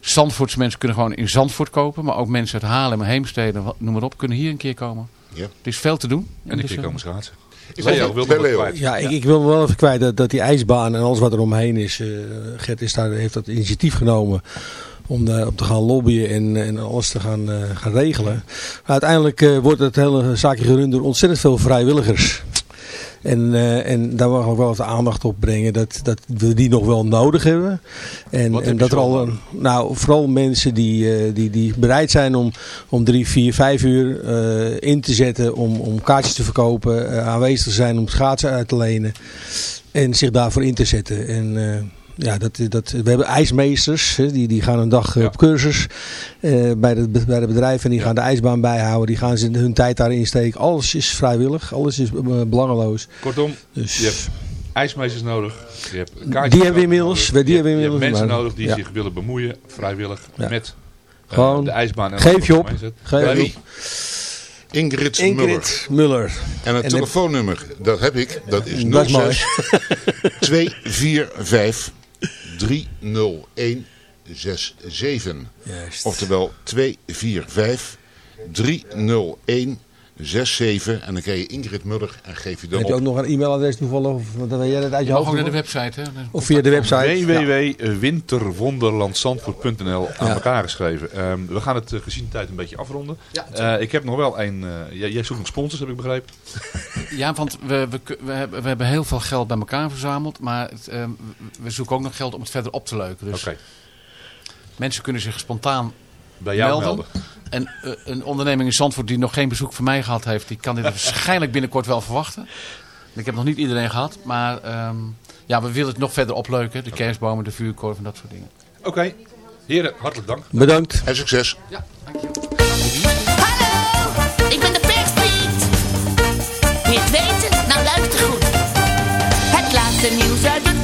Zandvoortse mensen kunnen gewoon in Zandvoort kopen. Maar ook mensen uit Haarlem Heemstede, noem maar op, kunnen hier een keer komen. Ja. Er is veel te doen. En een keer komen schaatsen. Ik Leo, wil nog kwijt. Ja, ik, ik, wil wel even kwijt dat, dat die ijsbaan en alles wat er omheen is. Uh, Gert is daar, heeft dat initiatief genomen om daarop te gaan lobbyen en, en alles te gaan, uh, gaan regelen. Maar uiteindelijk uh, wordt het hele zaakje gerund door ontzettend veel vrijwilligers. En, uh, en daar wil ik ook wel wat aandacht op brengen dat, dat we die nog wel nodig hebben. En, en dat er al een, nou, vooral mensen die, uh, die, die bereid zijn om, om drie, vier, vijf uur uh, in te zetten om, om kaartjes te verkopen, aanwezig te zijn om schaatsen uit te lenen en zich daarvoor in te zetten. En ja, dat, dat, we hebben ijsmeesters, hè, die, die gaan een dag ja. op cursus uh, bij, de, bij de bedrijven en die ja. gaan de ijsbaan bijhouden. Die gaan ze hun tijd daarin steken. Alles is vrijwillig, alles is uh, belangeloos. Kortom, dus, je hebt ijsmeesters nodig. Je hebt die hebben we inmiddels. Die je, hebben je inmiddels, mensen nodig die zich willen bemoeien, vrijwillig, met uh, Gewoon, de ijsbaan. En geef je op. Geef op. Ingrid, Ingrid Muller. En het en telefoonnummer, dat heb ik, dat is 06 245 30167. Juist. Oftewel 245 301 67 en dan krijg je Ingrid Muller en geef je dan Heb je ook nog een e-mailadres toevallig? Of dan weet jij dat uit je hoofd? Ook naar de website. Hè? Of via de website. www.winterwonderlandzandvoort.nl aan elkaar geschreven. Um, we gaan het uh, gezien de tijd een beetje afronden. Ja, uh, ik heb nog wel een... Uh, jij, jij, zoekt nog sponsors, heb ik begrepen. ja, want we, we, we, hebben, we hebben heel veel geld bij elkaar verzameld. Maar het, we zoeken ook nog geld om het verder op te leuken. Dus okay. mensen kunnen zich spontaan bij jou melden. melden. En uh, een onderneming in Zandvoort die nog geen bezoek van mij gehad heeft, die kan dit waarschijnlijk binnenkort wel verwachten. Ik heb nog niet iedereen gehad, maar um, ja, we willen het nog verder opleuken. De kerstbomen, de vuurkorf en dat soort dingen. Oké, okay. heren, hartelijk dank. Bedankt. En succes. Ja, dankjewel. Hallo, ik ben de perspriet. Wil je het weten? Nou luister goed. Het laatste nieuws uit het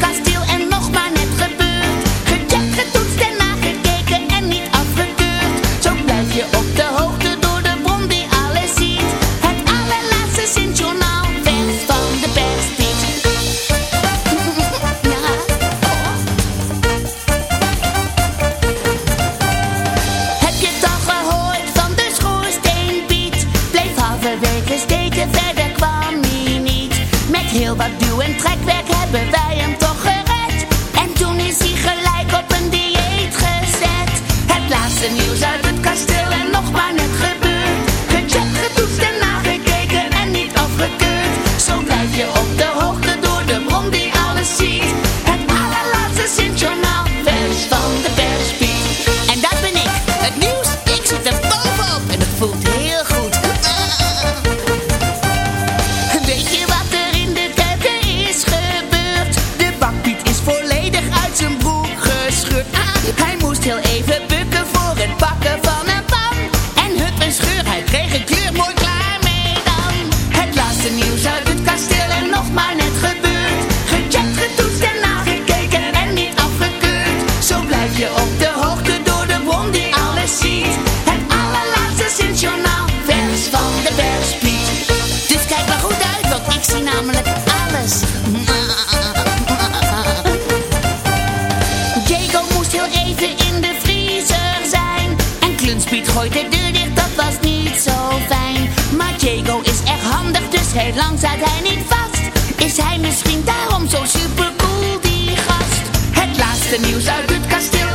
gooit de deur dicht, dat was niet zo fijn. Maar Jago is echt handig, dus heel lang zat hij niet vast. Is hij misschien daarom zo supercool, die gast? Het laatste nieuws uit het kasteel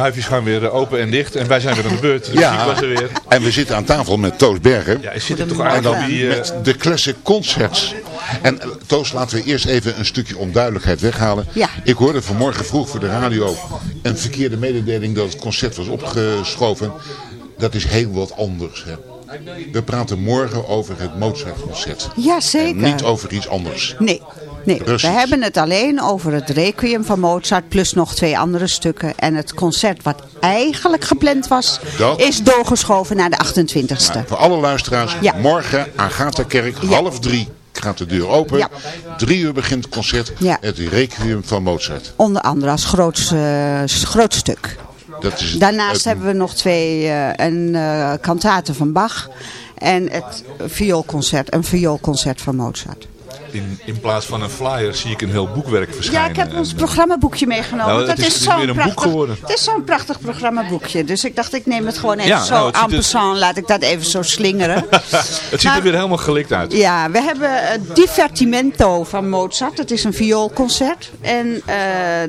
schuifjes gaan weer eh, open en dicht. En wij zijn weer aan de beurt. De Ja. was er weer. En we zitten aan tafel met Toos Bergen. Ja, is zit er toch En eigenlijk dan die... eh, met de Classic Concerts. En eh, Toos, laten we eerst even een stukje onduidelijkheid weghalen. Ja. Ik hoorde vanmorgen vroeg voor de radio een verkeerde mededeling dat het concert was opgeschoven. Dat is heel wat anders. Hè. We praten morgen over het Mozart-concert. Ja, zeker. En niet over iets anders. Nee, nee. We hebben het alleen over het requiem van Mozart plus nog twee andere stukken. En het concert wat eigenlijk gepland was, Dat? is doorgeschoven naar de 28ste. Nou, voor alle luisteraars, Ja. morgen Agatha-kerk, Ja. half drie gaat de deur open. Ja. Drie uur begint het concert, het Requiem van Mozart. Onder andere als groot, eh, groot stuk. Dat is Daarnaast het- hebben we nog twee, eh, een eh kantate van Bach en het vioolconcert, een vioolconcert van Mozart. In, in plaats van een flyer zie ik een heel boekwerk verschijnen. Ja, ik heb ons eh, programmaboekje meegenomen. Nou, het dat is, het is zo'n weer een boek prachtig. Het is zo'n prachtig programmaboekje. Dus ik dacht, ik neem het gewoon even Ja, zo nou, en passant. Laat ik dat even zo slingeren. het ziet er weer helemaal gelikt uit. Ja, we hebben het Divertimento van Mozart. Dat is een vioolconcert. En eh,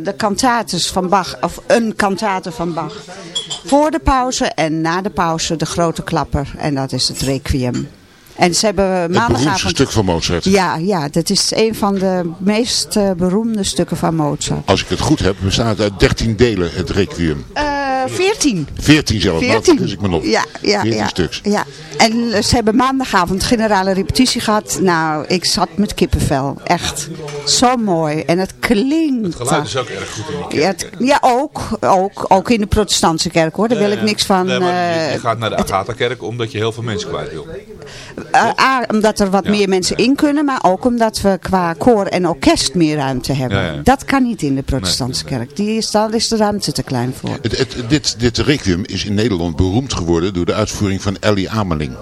de cantates van Bach, of een cantate van Bach. Voor de pauze en na de pauze de grote klapper. En dat is het Requiem. En ze hebben het beroemdste maandagavond... stuk van Mozart. Ja, ja, dat is een van de meest eh, beroemde stukken van Mozart. Als ik het goed heb, bestaat uit 13 delen het Requiem. Eh 14. 14 zelfs, nou, dat 14. is ik me nog. Ja, ja, 14 ja. stuks. Ja. En eh, ze hebben maandagavond generale repetitie gehad. Nou, ik zat met kippenvel. Echt. Zo mooi. En het klinkt. Het geluid is ook erg goed in die ja, kerk. het- ja, ook, ook. Ook in de protestantse kerk hoor. Daar wil ik niks van. Nee, maar je, je eh, gaat naar de Agatha-kerk omdat je heel veel mensen kwijt wil. eh, A, omdat er wat Ja. meer mensen in kunnen. Maar ook omdat we qua koor en orkest meer ruimte hebben. Ja, ja. Dat kan niet in de protestantse kerk. Die is, daar is de ruimte te klein voor. Het, het, dit, dit Requiem is in Nederland beroemd geworden door de uitvoering van Ellie Ameling.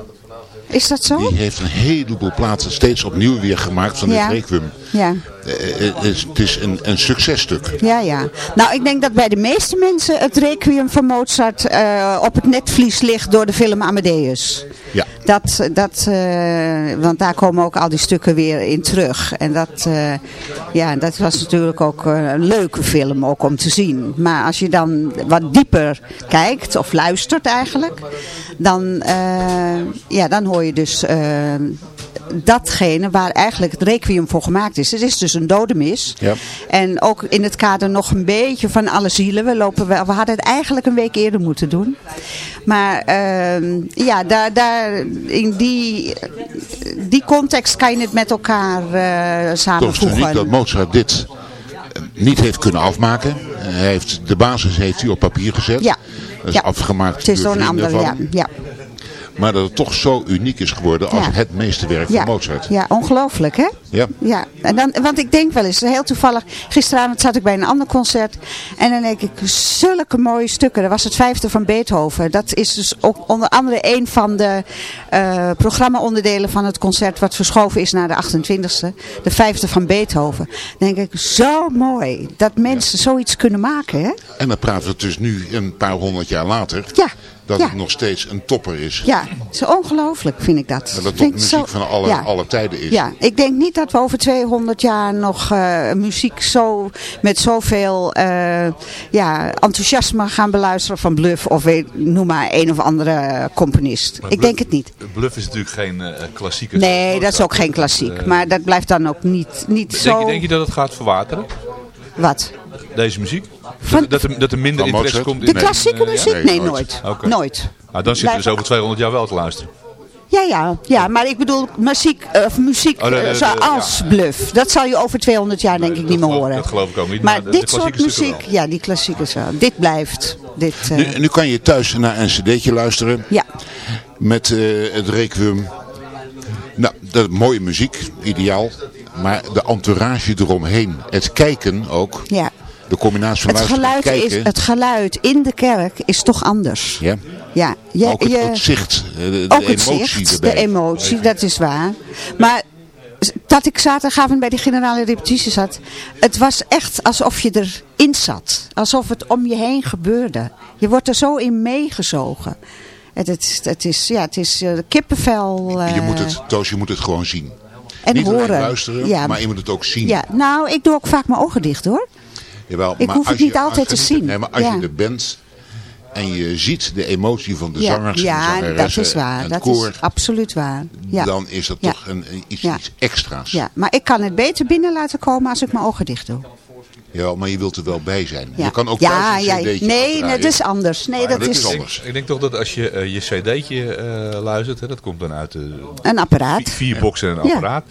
Is dat zo? Die heeft een heleboel plaatsen steeds opnieuw weer gemaakt van Ja. dit Requiem. Ja. Eh, eh, Het is, het is een, een successtuk. Ja, ja. Nou, ik denk dat bij de meeste mensen het Requiem van Mozart eh, op het netvlies ligt door de film Amadeus. Ja. Dat, dat, eh, want daar komen ook al die stukken weer in terug. En dat, eh, ja, dat was natuurlijk ook eh, een leuke film ook om te zien. Maar als je dan wat dieper kijkt, of luistert eigenlijk, dan, ja, dan hoor je dus datgene waar eigenlijk het requiem voor gemaakt is. Het is dus een dodemis. Ja. En ook in het kader nog een beetje van alle zielen. We, lopen wel, we hadden het eigenlijk een week eerder moeten doen. Maar ehm, ja, daar, daar, in die, die context kan je het met elkaar Toch het samenvoegen. uniek dat Mozart dit eh, niet heeft kunnen afmaken. Hij heeft, de basis heeft hij op papier gezet. Ja. Dat is Ja. afgemaakt Het is door een vrienden ander, van ja. hem. ja. Maar dat het toch zo uniek is geworden als Ja. het meeste werk Ja, van Mozart. ja, ongelooflijk hè? Ja. Ja, en dan, want ik denk wel eens, heel toevallig, gisteravond zat ik bij een ander concert en dan denk ik, zulke mooie stukken. Dat was het vijfde van Beethoven. Dat is dus ook onder andere een van de eh programma-onderdelen van het concert wat verschoven is naar de 28e. De vijfde van Beethoven. Dan denk ik, zo mooi dat mensen zoiets kunnen maken hè? En dan praten we dus nu een paar honderd jaar later. Ja, Dat ja. het nog steeds een topper is. Ja, zo ongelooflijk vind ik dat. Dat het muziek zo- van alle, ja. alle tijden is. Ja, ik denk niet dat we over 200 jaar nog eh, muziek zo, met zoveel eh, ja, enthousiasme gaan beluisteren van Bluff of weet, noem maar een of andere componist. Maar ik Bluff- denk het niet. Bluff is natuurlijk geen eh klassieke. Nee, dat is ook geen klassiek. Maar dat blijft dan ook niet, niet Denk, zo... denk je dat het gaat verwateren, Wat? Deze muziek? Van- dat, dat, er, dat er minder Van interesse Mozart? komt in De klassieke muziek? Nee, Nee, nooit. nooit. Nou, dan zitten we dus over 200 jaar wel te luisteren. Ja, ja, ja, maar ik bedoel muziek, eh, of muziek Oh, eh, Bluff. Dat zal je over 200 jaar denk ik niet meer horen. dat geloof ik ook niet, Maar, maar dit soort muziek, ja, die klassieke zo. Dit blijft. Dit, eh, Nu, nu kan je thuis naar een cd'tje luisteren. ja, Met eh, het Requiem. Nou, dat, mooie muziek, ideaal. Maar de entourage eromheen. Het kijken ook. ja. De combinatie van Het geluid, kijken. is, het geluid in de kerk is toch anders. Ja. Ja, je, ook het, je, het zicht. eh, De, de ook het emotie zicht, erbij. de emotie, dat is waar. Maar dat ik zaterdagavond bij die generale repetitie zat, het was echt alsof je erin zat. Alsof het om je heen gebeurde. Je wordt er zo in meegezogen. Het, het, het is, ja, het is eh, kippenvel. eh, Je moet het, Toos, je moet het gewoon zien. en Niet horen. luisteren, Ja. maar je moet het ook zien. Ja, nou, ik doe ook vaak mijn ogen dicht hoor. Jawel, Ik maar hoef als het niet je- altijd te zien. Nee, maar als Ja. je er bent en je ziet de emotie van de ja, zangers en ja, de dat zangeressen is waar. en Dat koor, is absoluut waar. Ja. dan is dat Ja. toch een, een- iets, Ja. iets extra's. ja, maar ik kan het beter binnen laten komen als ik mijn ogen dicht doe. Ja, maar je wilt er wel bij zijn. Ja. Je kan ook ja, thuis ja, een cd'tje Nee, dat is anders. Nee, dat dat is anders. denk, ik denk toch dat als je eh, je cd'tje eh, luistert, hè, dat komt dan uit de een apparaat. vier, vier boxen en een Ja. apparaat,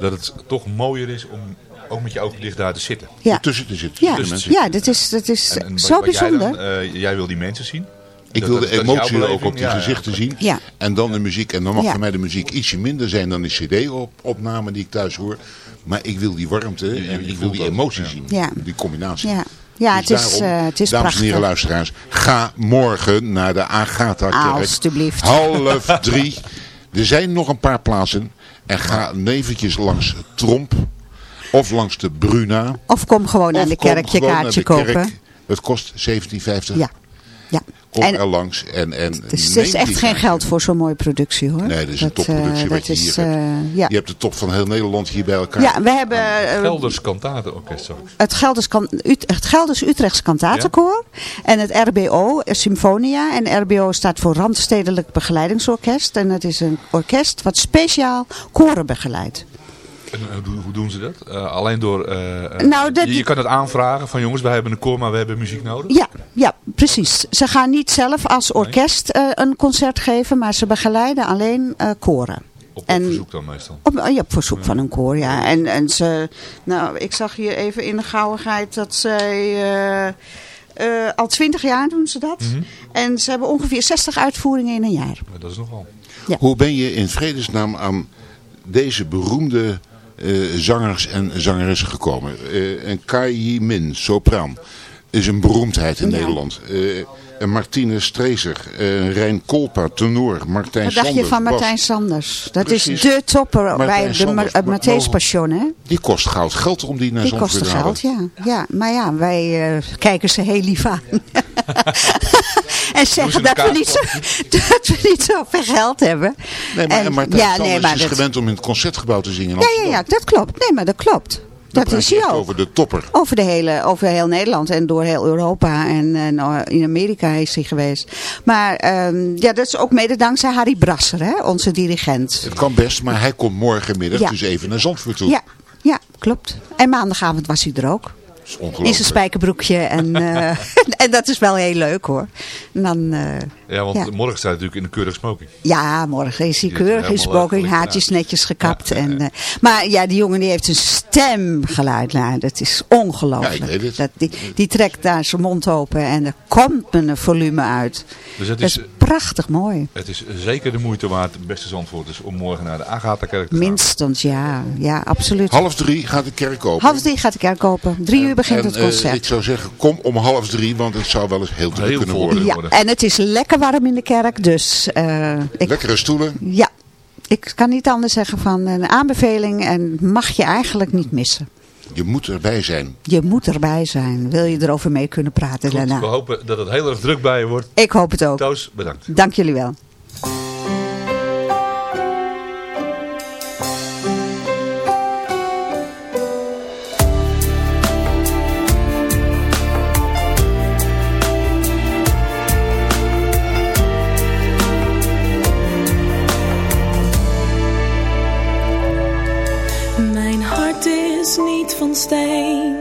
dat het toch mooier is om ook met je ogen dicht daar te zitten. Ja, Tussen te zitten. ja, de mensen. ja dat is, dat is En- en wat- zo wat jij dan, bijzonder. eh, jij wil die mensen zien. Ik wil de emotie ook op die Ja, ja. gezichten zien. Ja. En dan de muziek. En dan mag Ja. voor mij de muziek ietsje minder zijn dan de cd-opname die ik thuis hoor. Maar ik wil die warmte en ik wil die emotie ja. zien. Ja. Die combinatie. Ja, ja Dus het, is, daarom, eh, het is Dames en heren luisteraars, ga morgen naar de Agatha-kerk. Alsjeblieft. Half drie. Er zijn nog een paar plaatsen. En ga eventjes langs Tromp. Of langs de Bruna. Of kom gewoon of aan de kerk je kaartje kerk. kopen. Het kost 17,50. Ja, ja. Kom En er langs. En, en het is, het is echt geen geld voor zo'n mooie productie hoor. Nee, dat is een eh, topproductie wat dat je is, hier hebt. eh, ja. Je hebt de top van heel Nederland hier bij elkaar. ja, we hebben eh, Gelders Kantatenorkest het Gelders, het Gelders Utrechts Kantatenkoor en het RBO, eh, Symfonia. En RBO staat voor Randstedelijk Begeleidingsorkest. En het is een orkest wat speciaal koren begeleidt. En, eh, hoe, hoe doen ze dat? Eh, alleen door... eh, Nou, dat- je, je kan het aanvragen van jongens, wij hebben een koor, maar we hebben muziek nodig. Ja, ja, precies. Ze gaan niet zelf als orkest eh, een concert geven, maar ze begeleiden alleen eh, koren. Op, op En- verzoek dan meestal. Op, ja, op verzoek van een koor, ja. En, en ze, nou, ik zag hier even in de gauwigheid dat zij, eh, eh, al twintig jaar doen ze dat. Mhm. En ze hebben ongeveer 60 uitvoeringen in een jaar. Maar dat is nogal. Hoe ben je in vredesnaam aan deze beroemde zangers en zangeressen gekomen? Eh een Kai Min, sopraan, is een beroemdheid in Ja. Nederland. Martine Streeser, eh Rijn Kolpa, tenor, Martijn Wat dacht Sanders. je van bas. Martijn Sanders? Dat Precies. is de topper Martijn bij de Sanders. Ma- Matthäus mogen- Passion, hè? Die kost goud geld om die naar Die kosten te halen. geld, ja. ja. Maar ja, wij eh, kijken ze heel lief aan. en zeggen dat we, niet zo, dat we niet zoveel geld hebben. Nee, maar, en, En- Martijn ja, Sanders nee, maar is dat- gewend om in het concertgebouw te zingen in Ja, ja, ja, dat klopt. Nee, maar dat klopt. Dat is hij ook. over de topper. Over, de hele, over heel Nederland en door heel Europa en, en eh, in Amerika is hij geweest. Maar ehm, ja, dat is ook mede dankzij Harry Brasser, hè, onze dirigent. Het kan best, maar hij komt morgenmiddag Ja. dus even naar Zandvoort toe. Ja, ja, klopt. En maandagavond was hij er ook. Is In zijn ongelooflijk. spijkerbroekje. En, eh, en dat is wel heel leuk hoor. En dan, eh, Ja, want Ja. morgen staat hij natuurlijk in een keurig smoking. ja, morgen is hij keurig in gelicht haartjes netjes gekapt. Ja, En, eh, maar ja, die jongen die heeft een stemgeluid. Nou, dat is ongelooflijk. Ja, dat, die, die trekt daar zijn mond open en er komt een volume uit. Dus Dat is, is prachtig mooi. het is zeker de moeite waard, beste Zandvoorters, om morgen naar de Agatha-kerk te gaan. Minstens, ja. Ja, absoluut. Half drie gaat de kerk open. Half drie gaat de kerk open. Drie uur begint En, het eh, concert. ik zou zeggen, kom om half drie, want het zou wel eens heel druk Heel kunnen worden. ja, en het is lekker warm in de kerk, dus eh, ik, Lekkere stoelen. ja, ik kan niet anders zeggen van een aanbeveling en mag je eigenlijk niet missen. Je moet erbij zijn. Je moet erbij zijn. Wil je erover mee kunnen praten Goed, daarna? we hopen dat het heel erg druk bij je wordt. Ik hoop het ook. Toos, bedankt. Dank jullie wel. Van steen.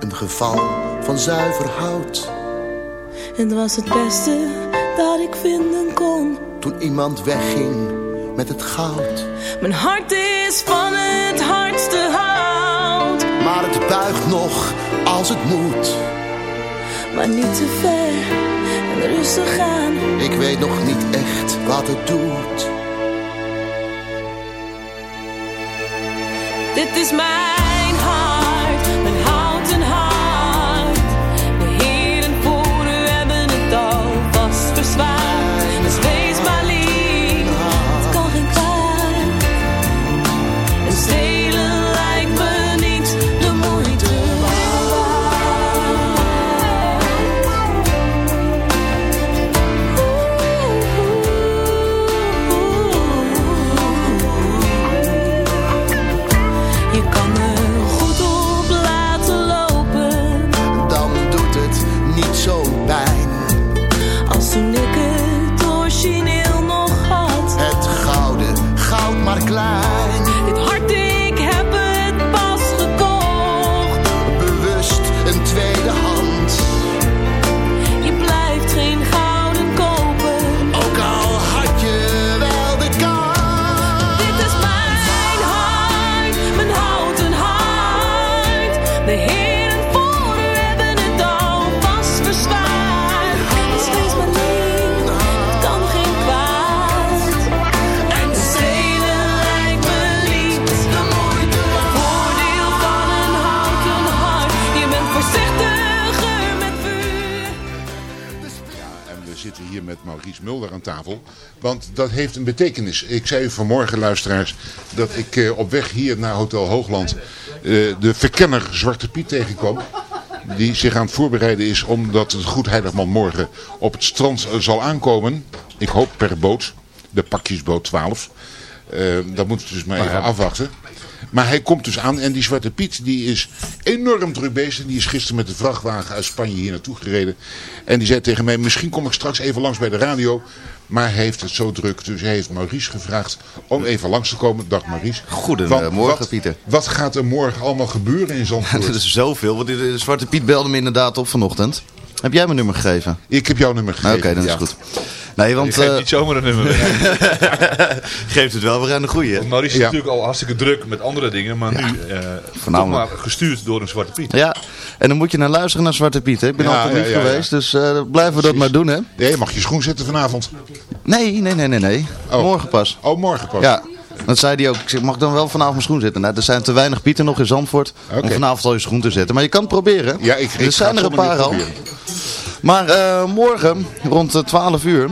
Een geval van zuiver hout. Het was het beste dat ik vinden kon. Toen iemand wegging met het goud. Mijn hart is van het hardste hout. Maar het buigt nog als het moet. Maar niet te ver en rustig aan. Ik weet nog niet echt wat het doet. Dit is mijn Want dat heeft een betekenis. Ik zei u vanmorgen, luisteraars, dat ik eh, op weg hier naar Hotel Hoogland eh, de verkenner Zwarte Piet tegenkwam. Die zich aan het voorbereiden is omdat het Goed Heiligman morgen op het strand eh, zal aankomen. Ik hoop per boot. De pakjesboot 12. Eh, dat moeten we dus maar even afwachten. Maar hij komt dus aan en die Zwarte Piet die is enorm druk bezig. Die is gisteren met de vrachtwagen uit Spanje hier naartoe gereden. En die zei tegen mij, misschien kom ik straks even langs bij de radio. Maar hij heeft het zo druk, dus hij heeft Maurice gevraagd om even langs te komen. Dag Maurice. Goedemorgen, wat- Pieter. Wat gaat er morgen allemaal gebeuren in Zandvoort? Dat is zoveel, want de Zwarte Piet belde me inderdaad op vanochtend. Heb jij mijn nummer gegeven? Ik heb jouw nummer Oké, gegeven. dan is ja. het goed. Nee, Je want geeft eh, niet zomaar een nummer weg. geeft het wel weer aan de goeie. Want Maurice is Ja. natuurlijk al hartstikke druk met andere dingen. Maar nu eh toch Voornamelijk. maar gestuurd door een Zwarte Piet. Ja, en dan moet je naar luisteren naar Zwarte Piet. Hè? Ik ben Ja, altijd ja, lief ja, ja. geweest, dus eh, blijven we dat maar doen, hè? Nee, je mag je schoen zetten vanavond. Nee, nee, nee, nee, nee. Oh. Morgen pas. Oh, morgen pas. Ja, dat zei hij ook. Ik zeg, mag ik dan wel vanavond mijn schoen zetten? Nou, er zijn te weinig Pieten nog in Zandvoort om vanavond al je schoen te zetten. Maar je kan het proberen. Ja, ik, ik er ga zijn er een paar al. Maar eh, morgen, rond eh, 12 uur,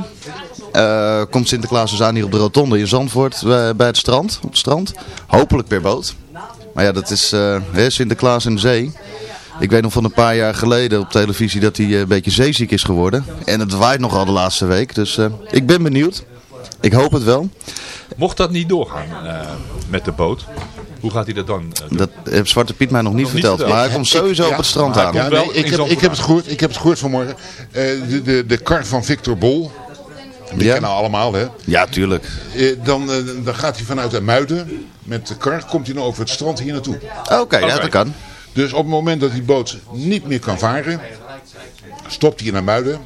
eh, komt Sinterklaas dus aan hier op de rotonde in Zandvoort eh, bij het strand. Op het strand. Hopelijk per boot. Maar ja, dat is eh, Sinterklaas in de zee. Ik weet nog van een paar jaar geleden op televisie dat hij eh, een beetje zeeziek is geworden. En het waait nogal de laatste week. Dus eh, ik ben benieuwd. Ik hoop het wel. Mocht dat niet doorgaan eh, met de boot, hoe gaat hij dat dan eh, doen? Dat heeft Zwarte Piet mij nog niet Nog verteld. Maar hij komt sowieso op het strand aan. Ja, nee, ik, heb, ik, heb het gehoord, ik heb het gehoord vanmorgen. Eh, de, de, de kar van Victor Bol. Die Ja. kennen we allemaal, hè? Ja, tuurlijk. Eh, dan, dan gaat hij vanuit de Muiden met de kar, komt hij nou over het strand hier naartoe. Oké, ja, dat kan. Dus op het moment dat die boot niet meer kan varen, stopt hij naar Muiden.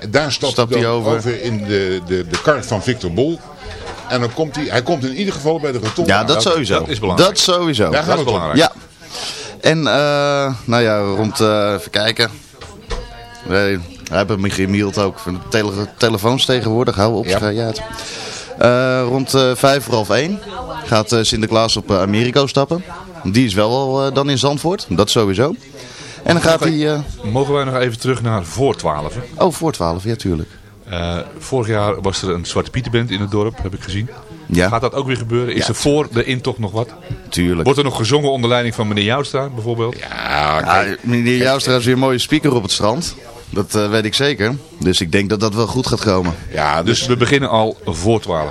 En daar stapt, Stapt hij over. over. in de, de, de kar van Victor Bol. En dan komt hij, hij komt in ieder geval bij de rotonde Ja, dat sowieso. dat is belangrijk. Dat sowieso. Daar gaat Dat is het om. belangrijk. Ja. En, eh, nou ja, rond, eh, even kijken. Nee, heeft me gemaild ook. Van de tele telefoons tegenwoordig, hou op, Ja. uit. Eh, rond eh, vijf voor half één gaat eh, Sinterklaas op Americo stappen. Die is wel al eh, dan in Zandvoort, dat sowieso. En dan gaat hij... eh, Mogen wij nog even terug naar voor 12? oh, voor twaalf, ja tuurlijk. Eh, vorig jaar was er een Zwarte Pietenband in het dorp, heb ik gezien. Ja, Gaat dat ook weer gebeuren? Is Ja. er voor de intocht nog wat? tuurlijk. Wordt er nog gezongen onder leiding van meneer Jouwstra bijvoorbeeld? Ja, Ja, kijk, meneer Joustra is weer een mooie speaker op het strand. Dat eh, weet ik zeker. Dus ik denk dat dat wel goed gaat komen. ja, dus Dus we beginnen al voor 12.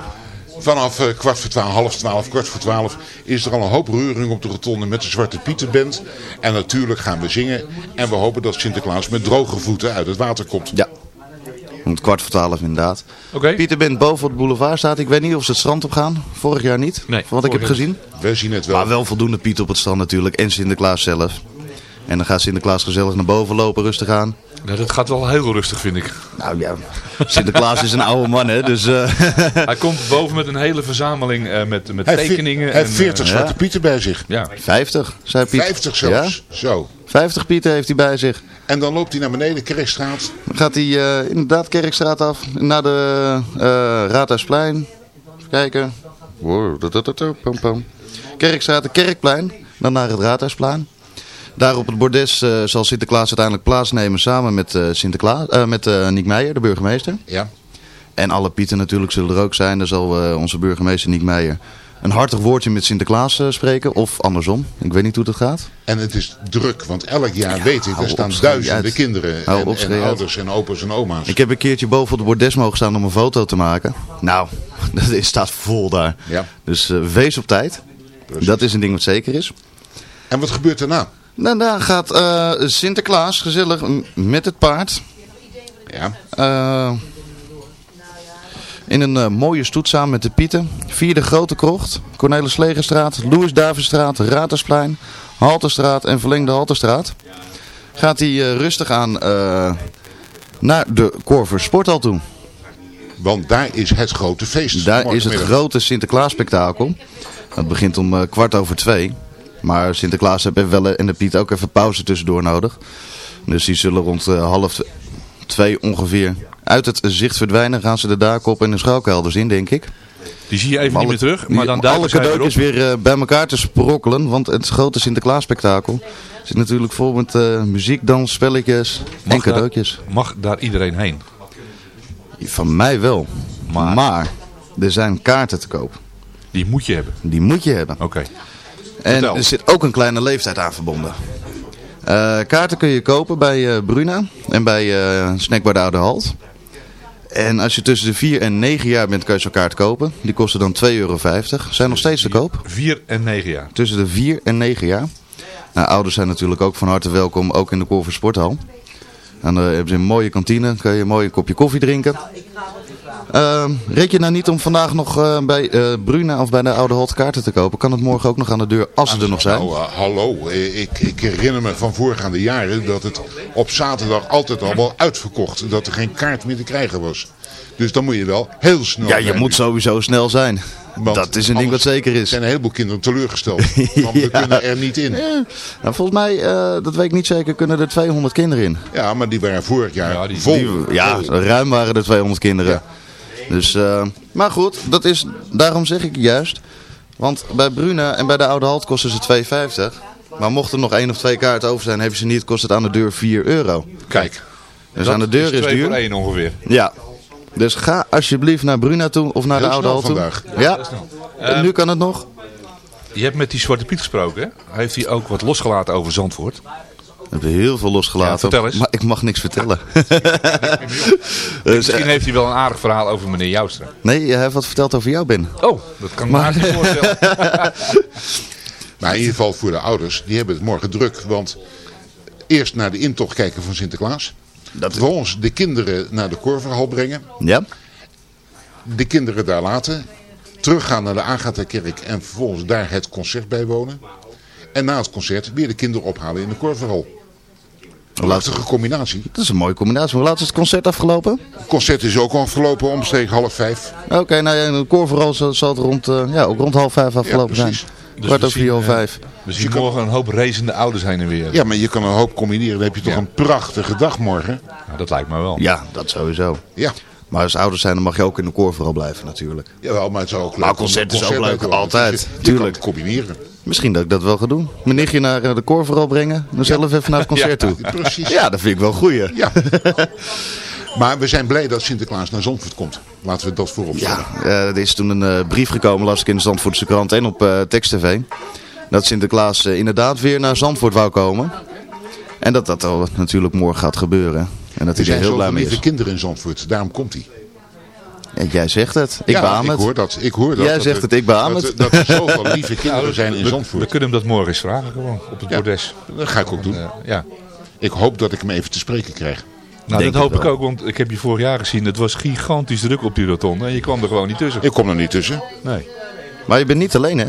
vanaf eh, kwart voor twaalf, half twaalf, kwart voor twaalf is er al een hoop reuring op de rotonde met de Zwarte Pieterband. En natuurlijk gaan we zingen. En we hopen dat Sinterklaas met droge voeten uit het water komt. Ja. Om kwart voor twaalf inderdaad. Oké. Pieter Bent boven op de boulevard staat. Ik weet niet of ze het strand op gaan. Vorig jaar niet. Nee, van wat ik heb gezien. We zien het wel. Maar wel voldoende Piet op het strand natuurlijk. En Sinterklaas zelf. En dan gaat Sinterklaas gezellig naar boven lopen, rustig aan. Nou, dat gaat wel heel rustig vind ik. Nou ja, Sinterklaas is een oude man hè. Dus eh, Hij komt boven met een hele verzameling eh, met, met Hij tekeningen. Hij heeft en, 40 eh, Zwarte ja. Pieten bij zich. ja. 50, zei Piet. 50 zelfs. Zo. Ja, 50 Pieten heeft hij bij zich. En dan loopt hij naar beneden, Kerkstraat. Dan gaat hij eh, inderdaad Kerkstraat af. Naar de eh Raadhuisplein. Even kijken. Wow, dat, dat, dat, dat, pam, pam. Kerkstraat, de Kerkplein. Dan naar het Raadhuisplein. Daar op het bordes eh, zal Sinterklaas uiteindelijk plaatsnemen samen met, eh Sinterklaas, eh, met Niek Meijer, de burgemeester. Ja. En alle pieten natuurlijk zullen er ook zijn. Daar zal onze burgemeester Niek Meijer een hartig woordje met Sinterklaas spreken. Of andersom. Ik weet niet hoe dat gaat. En het is druk, want elk jaar weet ik, er staan duizenden uit. kinderen. En, op, ouders en opa's en oma's. Ik heb een keertje boven op het bordes mogen staan om een foto te maken. Nou, dat is, staat vol daar. Ja. Dus wees op tijd. Precies. Dat is een ding wat zeker is. En wat gebeurt daarna? Daarna gaat eh, Sinterklaas gezellig met het paard. Ja. eh, In een eh, mooie stoet samen met de Pieten. Via de Grote Krocht, Cornelis Legerstraat, Louis Davidstraat, Ratersplein, Halterstraat en Verlengde Halterstraat. Gaat hij rustig aan naar de Korver Sporthal toe. Want daar is het grote feest. Daar is het grote Sinterklaas spektakel. Dat begint om kwart over twee. Maar Sinterklaas even wel, en de Piet ook even pauze tussendoor nodig. Dus die zullen rond eh, half twee ongeveer uit het zicht verdwijnen. Gaan ze de daken op en de schuilkelders in, denk ik. Die zie je even niet meer terug, maar dan alle cadeautjes weer eh, bij elkaar te sprokkelen. Want het grote Sinterklaas spektakel zit natuurlijk vol met eh, muziek, dans, spelletjes en daar- cadeautjes. Mag daar iedereen heen? Van mij wel. Maar? maar er zijn kaarten te koop. Die moet je hebben. Die moet je hebben. Oké. Vertel. er zit ook een kleine leeftijd aan verbonden. Eh, kaarten kun je kopen bij eh, Bruna en bij eh Snackbar de Oude Halt. En als je tussen de 4 en 9 jaar bent, kun je zo'n kaart kopen. Die kosten dan 2,50 euro. Zijn nog steeds te koop. 4 en 9 jaar. Tussen de 4 en 9 jaar. Nou, ouders zijn natuurlijk ook van harte welkom, ook in de Korver Sporthal. En dan hebben ze een mooie kantine, kun je een mooi kopje koffie drinken. Ehm red je nou niet om vandaag nog eh, bij eh, Bruna of bij de Oude Halt kaarten te kopen? Kan het morgen ook nog aan de deur, als ze er nog zijn? Nou, eh, hallo. Ik, ik herinner me van voorgaande jaren dat het op zaterdag altijd al wel uitverkocht. Dat er geen kaart meer te krijgen was. Dus dan moet je wel heel snel Ja, je moet nu. sowieso snel zijn. Want dat is een ding wat zeker is. zijn een heleboel kinderen teleurgesteld. Want we Ja. kunnen er niet in. Nou, volgens mij, eh, dat weet ik niet zeker, kunnen er 200 kinderen in. Ja, maar die waren vorig jaar Ja, die- vol. Die- ja, ruim waren er 200 kinderen. Dus, eh, maar goed, dat is, daarom zeg ik juist. Want bij Bruna en bij de Oude Halt kosten ze 2,50. Maar mocht er nog één of twee kaarten over zijn, hebben ze niet, kost het aan de deur 4 euro. Kijk, Dus Dat aan de deur is, twee voor duur. één ongeveer. Ja. Dus ga alsjeblieft naar Bruna toe of naar Heel de Oude toe. vandaag. Ja, en nu kan het nog. Je hebt met die Zwarte Piet gesproken, hè? Heeft hij ook wat losgelaten over Zandvoort? We hebben heel veel losgelaten. Ja, vertel eens. Maar ik mag niks vertellen. dus, Misschien eh, heeft hij wel een aardig verhaal over meneer Joustra. nee, hij heeft wat verteld over jou, Ben. Oh, dat kan ik me hartstikke voorstellen. maar in ieder geval voor de ouders, die hebben het morgen druk. Want eerst naar de intocht kijken van Sinterklaas. Dat Vervolgens de kinderen naar de Korverhal brengen. Ja? De kinderen daar laten. Teruggaan naar de Agatha-kerk en vervolgens daar het concert bijwonen. En na het concert weer de kinderen ophalen in de Korverhal. Een lastige combinatie. Dat is een mooie combinatie. Hoe laat is het concert afgelopen? Het concert is ook al afgelopen omstreeks half vijf. Oké, nou ja, in de koor vooral zal, het rond, eh, ja, ook rond half vijf afgelopen Ja, zijn. Dus Kwart over vier, zien, half eh, vijf. We zien morgen een hoop racende ouders heen en weer. Ja, maar je kan een hoop combineren. Dan heb je toch Ja. een prachtige dag morgen. Nou, dat lijkt me wel. Ja, dat sowieso. Ja, Maar als ouders zijn, dan mag je ook in de koor vooral blijven natuurlijk. jawel, maar het is ook leuk. Maar concert is ook leuk, altijd, Dus je- Je tuurlijk. kan combineren. Misschien dat ik dat wel ga doen. Mijn nichtje naar eh, de koor vooral brengen. Dan zelf even naar het concert toe. Precies. Ja, dat vind ik wel een goeie. Ja. maar we zijn blij dat Sinterklaas naar Zandvoort komt. Laten we dat voorop stellen. Ja, eh, er is toen een eh, brief gekomen, las ik in de Zandvoortse krant en op eh Text TV. Dat Sinterklaas eh, inderdaad weer naar Zandvoort wou komen. En dat dat al natuurlijk morgen gaat gebeuren. En dat Er hij er zijn heel blij zoveel mee lieve is. kinderen in Zandvoort. Daarom komt hij. En jij zegt het. Ik ja, beaam ik het. hoor dat. Ik hoor dat Jij dat zegt er- het, ik beaam dat, het. Dat er zoveel lieve kinderen zijn in we, we Zandvoort. kunnen hem dat morgen eens vragen gewoon, op het Ja. bordes. Dat ga ik ook doen. Eh, ja. Ik hoop dat ik hem even te spreken krijg. Nou, dat hoop ik ook, want ik heb je vorig jaar gezien. Het was gigantisch druk op die rotonde en je kwam er gewoon niet tussen. Ik kom er niet tussen. Nee. Maar je bent niet alleen, hè?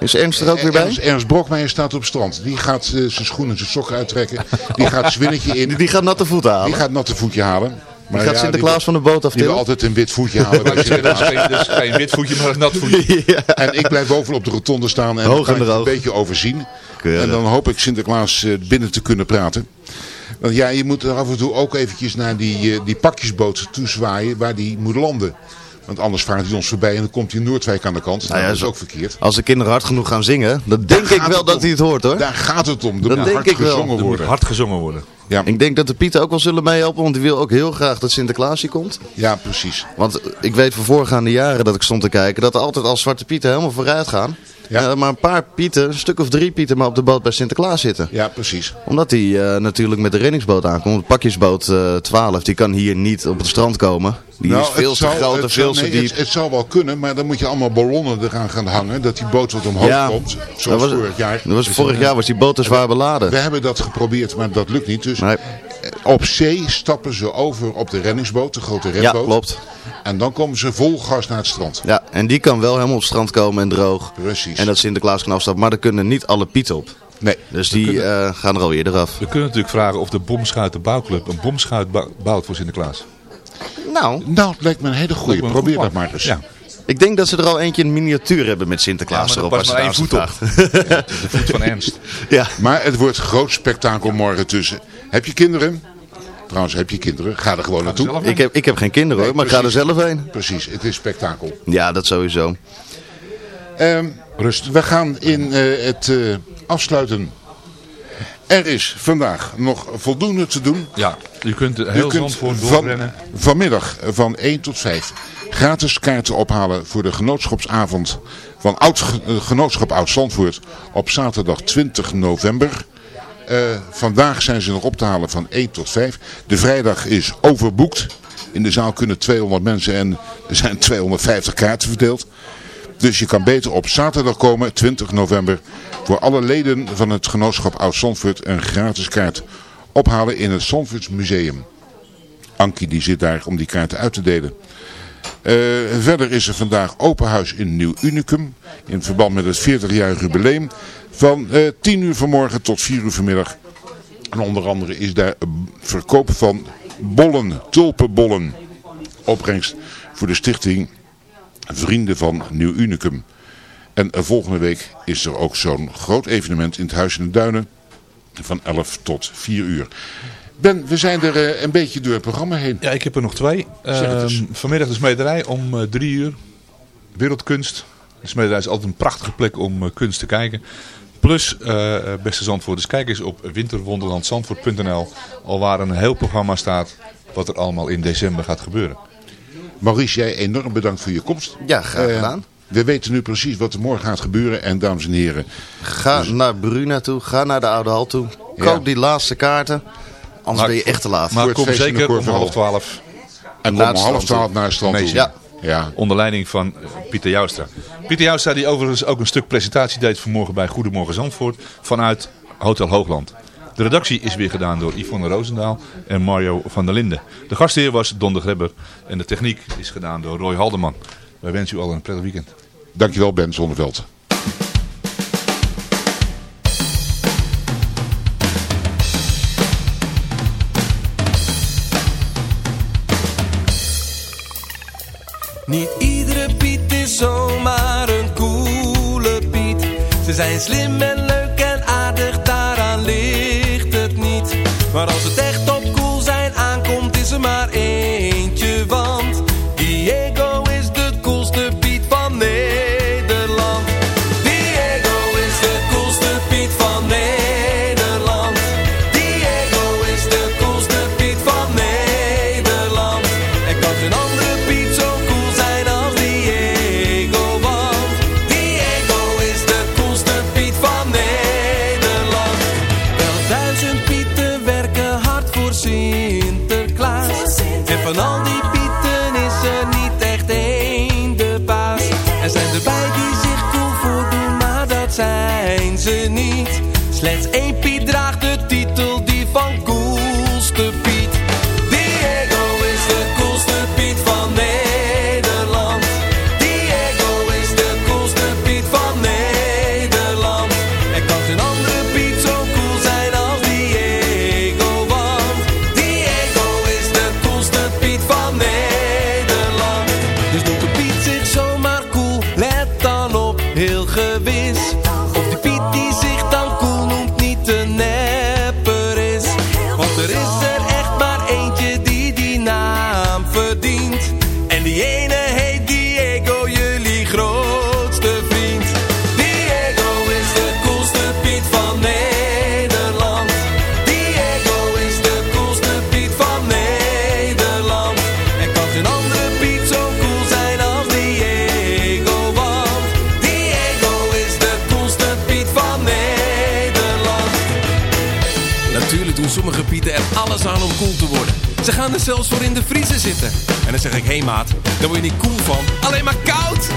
Is Ernst er ook weer bij? Ernst, Ernst Brokmeijer staat op strand. Die gaat eh, zijn schoenen en zijn sokken uittrekken. Die gaat het zwinnetje in. Die, die gaat natte voeten halen. Die gaat natte voetje halen. Die Maar gaat ja, Sinterklaas die, van de boot wil- die wil altijd een wit voetje halen. Dat is, Sinterklaas. geen, wit voetje, maar een nat voetje. ja. En ik blijf boven op de rotonde staan en Hoog dan kan en ik een beetje overzien. Keurig. En dan hoop ik Sinterklaas eh, binnen te kunnen praten. Want ja, je moet er af en toe ook eventjes naar die, eh, die pakjesboot toezwaaien waar die moet landen. Want anders vaart hij ons voorbij en dan komt hij in Noordwijk aan de kant. Nou, ja, dat is ook verkeerd. Als de kinderen hard genoeg gaan zingen, dan denk ik wel dat om. hij het hoort, hoor. Daar gaat het om. Er Dat moet denk hard ik wel. gezongen Er moet worden. hard gezongen worden. Ja, Ik denk dat de Pieten ook wel zullen meehelpen, want die wil ook heel graag dat Sinterklaas hier komt. ja, precies. Want ik weet van voorgaande jaren dat ik stond te kijken, dat er altijd als Zwarte Pieten helemaal vooruit gaan. Ja. Er maar een paar Pieten, een stuk of drie Pieten, maar op de boot bij Sinterklaas zitten. Ja, precies. Omdat hij eh, natuurlijk met de reddingsboot aankomt. De pakjesboot eh 12, die kan hier niet op het strand komen. Die Nou, is veel te groot en veel te nee, diep. Het, het zou wel kunnen, maar dan moet je allemaal ballonnen eraan gaan hangen. Dat die boot wat omhoog Ja, komt. dat Zoals was, vorig jaar. dat was, vorig jaar was die boot te zwaar beladen. We hebben dat geprobeerd, maar dat lukt niet. Dus Nee. Op zee stappen ze over op de reddingsboot, de grote Ja, redboot. klopt. En dan komen ze vol gas naar het strand. Ja, en die kan wel helemaal op het strand komen en droog. Precies. En dat Sinterklaas kan afstappen, maar daar kunnen niet alle pieten op. Nee. Dus die eh, gaan er al eerder af. We kunnen natuurlijk vragen of de Bomschuitenbouwclub een bomschuit bou- bouwt voor Sinterklaas. Nou, Nou, het lijkt me een hele goede. Probeer goed dat maar eens. Ja, ik denk dat ze er al eentje in miniatuur hebben met Sinterklaas Ja, er erop. als je maar één voet vraagt. de voet van Ernst. ja. Maar het wordt groot spektakel morgen tussen. Heb je kinderen? Trouwens, heb je kinderen? Ga er gewoon naartoe. Ik heb, ik heb geen kinderen hoor, Nee, maar ik ga er zelf heen. Precies, het is spektakel. Ja, dat sowieso. Ehm, Rust. We gaan in eh, het eh, afsluiten. Er is vandaag nog voldoende te doen. Ja, u kunt U heel kunt Zandvoort van, doorrennen. vanmiddag van 1 tot 5 gratis kaarten ophalen voor de genootschapsavond van Oud, Genootschap Oud Zandvoort op zaterdag 20 november. Eh, vandaag zijn ze nog op te halen van 1 tot 5. De vrijdag is overboekt. In de zaal kunnen 200 mensen en er zijn 250 kaarten verdeeld. Dus je kan beter op zaterdag komen, 20 november, voor alle leden van het genootschap Oud Zandvoort een gratis kaart ophalen in het Zandvoorts Museum. Ankie die zit daar om die kaarten uit te delen. Eh, verder is er vandaag open huis in Nieuw Unicum in verband met het 40-jarig jubileum van eh 10 uur vanmorgen tot 4 uur vanmiddag. En onder andere is daar verkoop van bollen, tulpenbollen. Opbrengst voor de stichting Vrienden van Nieuw Unicum. En eh, volgende week is er ook zo'n groot evenement in het Huis in de Duinen van 11 tot 4 uur. Ben, we zijn er eh, een beetje door het programma heen. Ja, ik heb er nog twee. Ehm, vanmiddag de smederij om eh, drie uur. Wereldkunst. De smederij is altijd een prachtige plek om eh, kunst te kijken. Plus, eh, eh, beste Zandvoorters, kijk eens op winterwonderlandzandvoort.nl. Al waar een heel programma staat wat er allemaal in december gaat gebeuren. Maurice, jij enorm bedankt voor je komst. Ja, graag gedaan. we weten nu precies wat er morgen gaat gebeuren. En dames en heren, Ga naar Bruna toe, ga naar de Oude Hal toe. Ja. Koop die laatste kaarten, anders Maar- ben je echt te laat. Maar kom zeker om half twaalf en om half twaalf naar het strand toe. Ja. ja. onder leiding van Pieter Joustra. Pieter Joustra die overigens ook een stuk presentatie deed vanmorgen bij Goedemorgen Zandvoort vanuit Hotel Hoogland. De redactie is weer gedaan door Yvonne Roosendaal en Mario van der Linden. De gastheer was Don de Grebber en de techniek is gedaan door Roy Haldeman. Wij wensen u al een prettig weekend. Dankjewel Ben Zonneveld. Niet iedere Piet is zomaar een coole Piet. Ze zijn slim en maat, daar word je niet cool van. Alleen maar koud.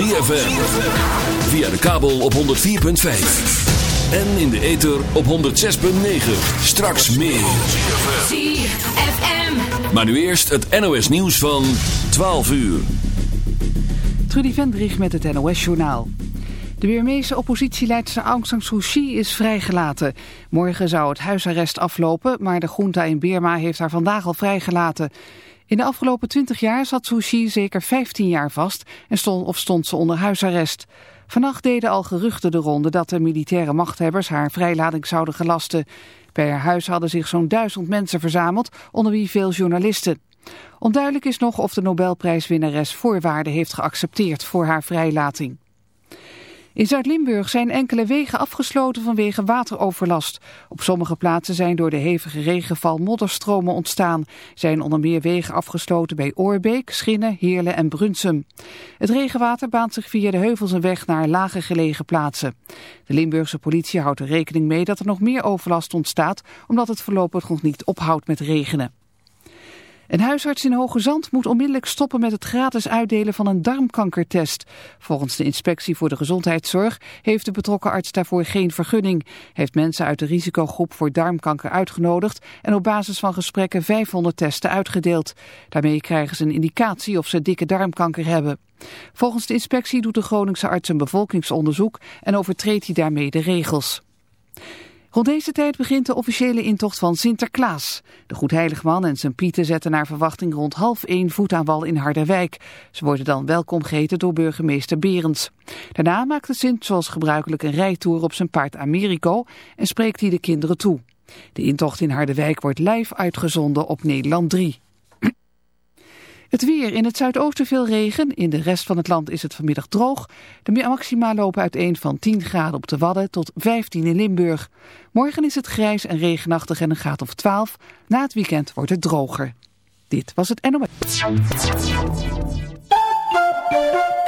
ZFM. Via de kabel op 104.5. En in de ether op 106.9. Straks meer. ZFM. Maar nu eerst het NOS nieuws van 12 uur. Trudy Vendrich met het NOS-journaal. De Birmeese oppositieleidster Aung San Suu Kyi is vrijgelaten. Morgen zou het huisarrest aflopen, maar de junta in Birma heeft haar vandaag al vrijgelaten. In de afgelopen 20 jaar zat Suu zeker 15 jaar vast en stond, of stond ze onder huisarrest. Vannacht deden al geruchten de ronde dat de militaire machthebbers haar vrijlating zouden gelasten. Bij haar huis hadden zich zo'n duizend mensen verzameld, onder wie veel journalisten. Onduidelijk is nog of de Nobelprijswinnares voorwaarden heeft geaccepteerd voor haar vrijlating. In Zuid-Limburg zijn enkele wegen afgesloten vanwege wateroverlast. Op sommige plaatsen zijn door de hevige regenval modderstromen ontstaan. Zijn onder meer wegen afgesloten bij Oorbeek, Schinnen, Heerlen en Brunsum. Het regenwater baant zich via de heuvels een weg naar lager gelegen plaatsen. De Limburgse politie houdt er rekening mee dat er nog meer overlast ontstaat... omdat het voorlopig nog niet ophoudt met regenen. Een huisarts in Hoge Zand moet onmiddellijk stoppen met het gratis uitdelen van een darmkankertest. Volgens de inspectie voor de gezondheidszorg heeft de betrokken arts daarvoor geen vergunning. Heeft mensen uit de risicogroep voor darmkanker uitgenodigd en op basis van gesprekken 500 testen uitgedeeld. Daarmee krijgen ze een indicatie of ze dikke darmkanker hebben. Volgens de inspectie doet de Groningse arts een bevolkingsonderzoek en overtreedt hij daarmee de regels. Rond deze tijd begint de officiële intocht van Sinterklaas. De Goedheiligman en zijn Pieten zetten naar verwachting rond half één voet aan wal in Harderwijk. Ze worden dan welkom geheten door burgemeester Berends. Daarna maakt de Sint zoals gebruikelijk een rijtour op zijn paard Americo en spreekt hij de kinderen toe. De intocht in Harderwijk wordt live uitgezonden op Nederland 3. Het weer. In het zuidoosten veel regen. In de rest van het land is het vanmiddag droog. De maxima lopen uiteen van 10 graden op de Wadden tot 15 in Limburg. Morgen is het grijs en regenachtig en een graad of 12. Na het weekend wordt het droger. Dit was het NOS.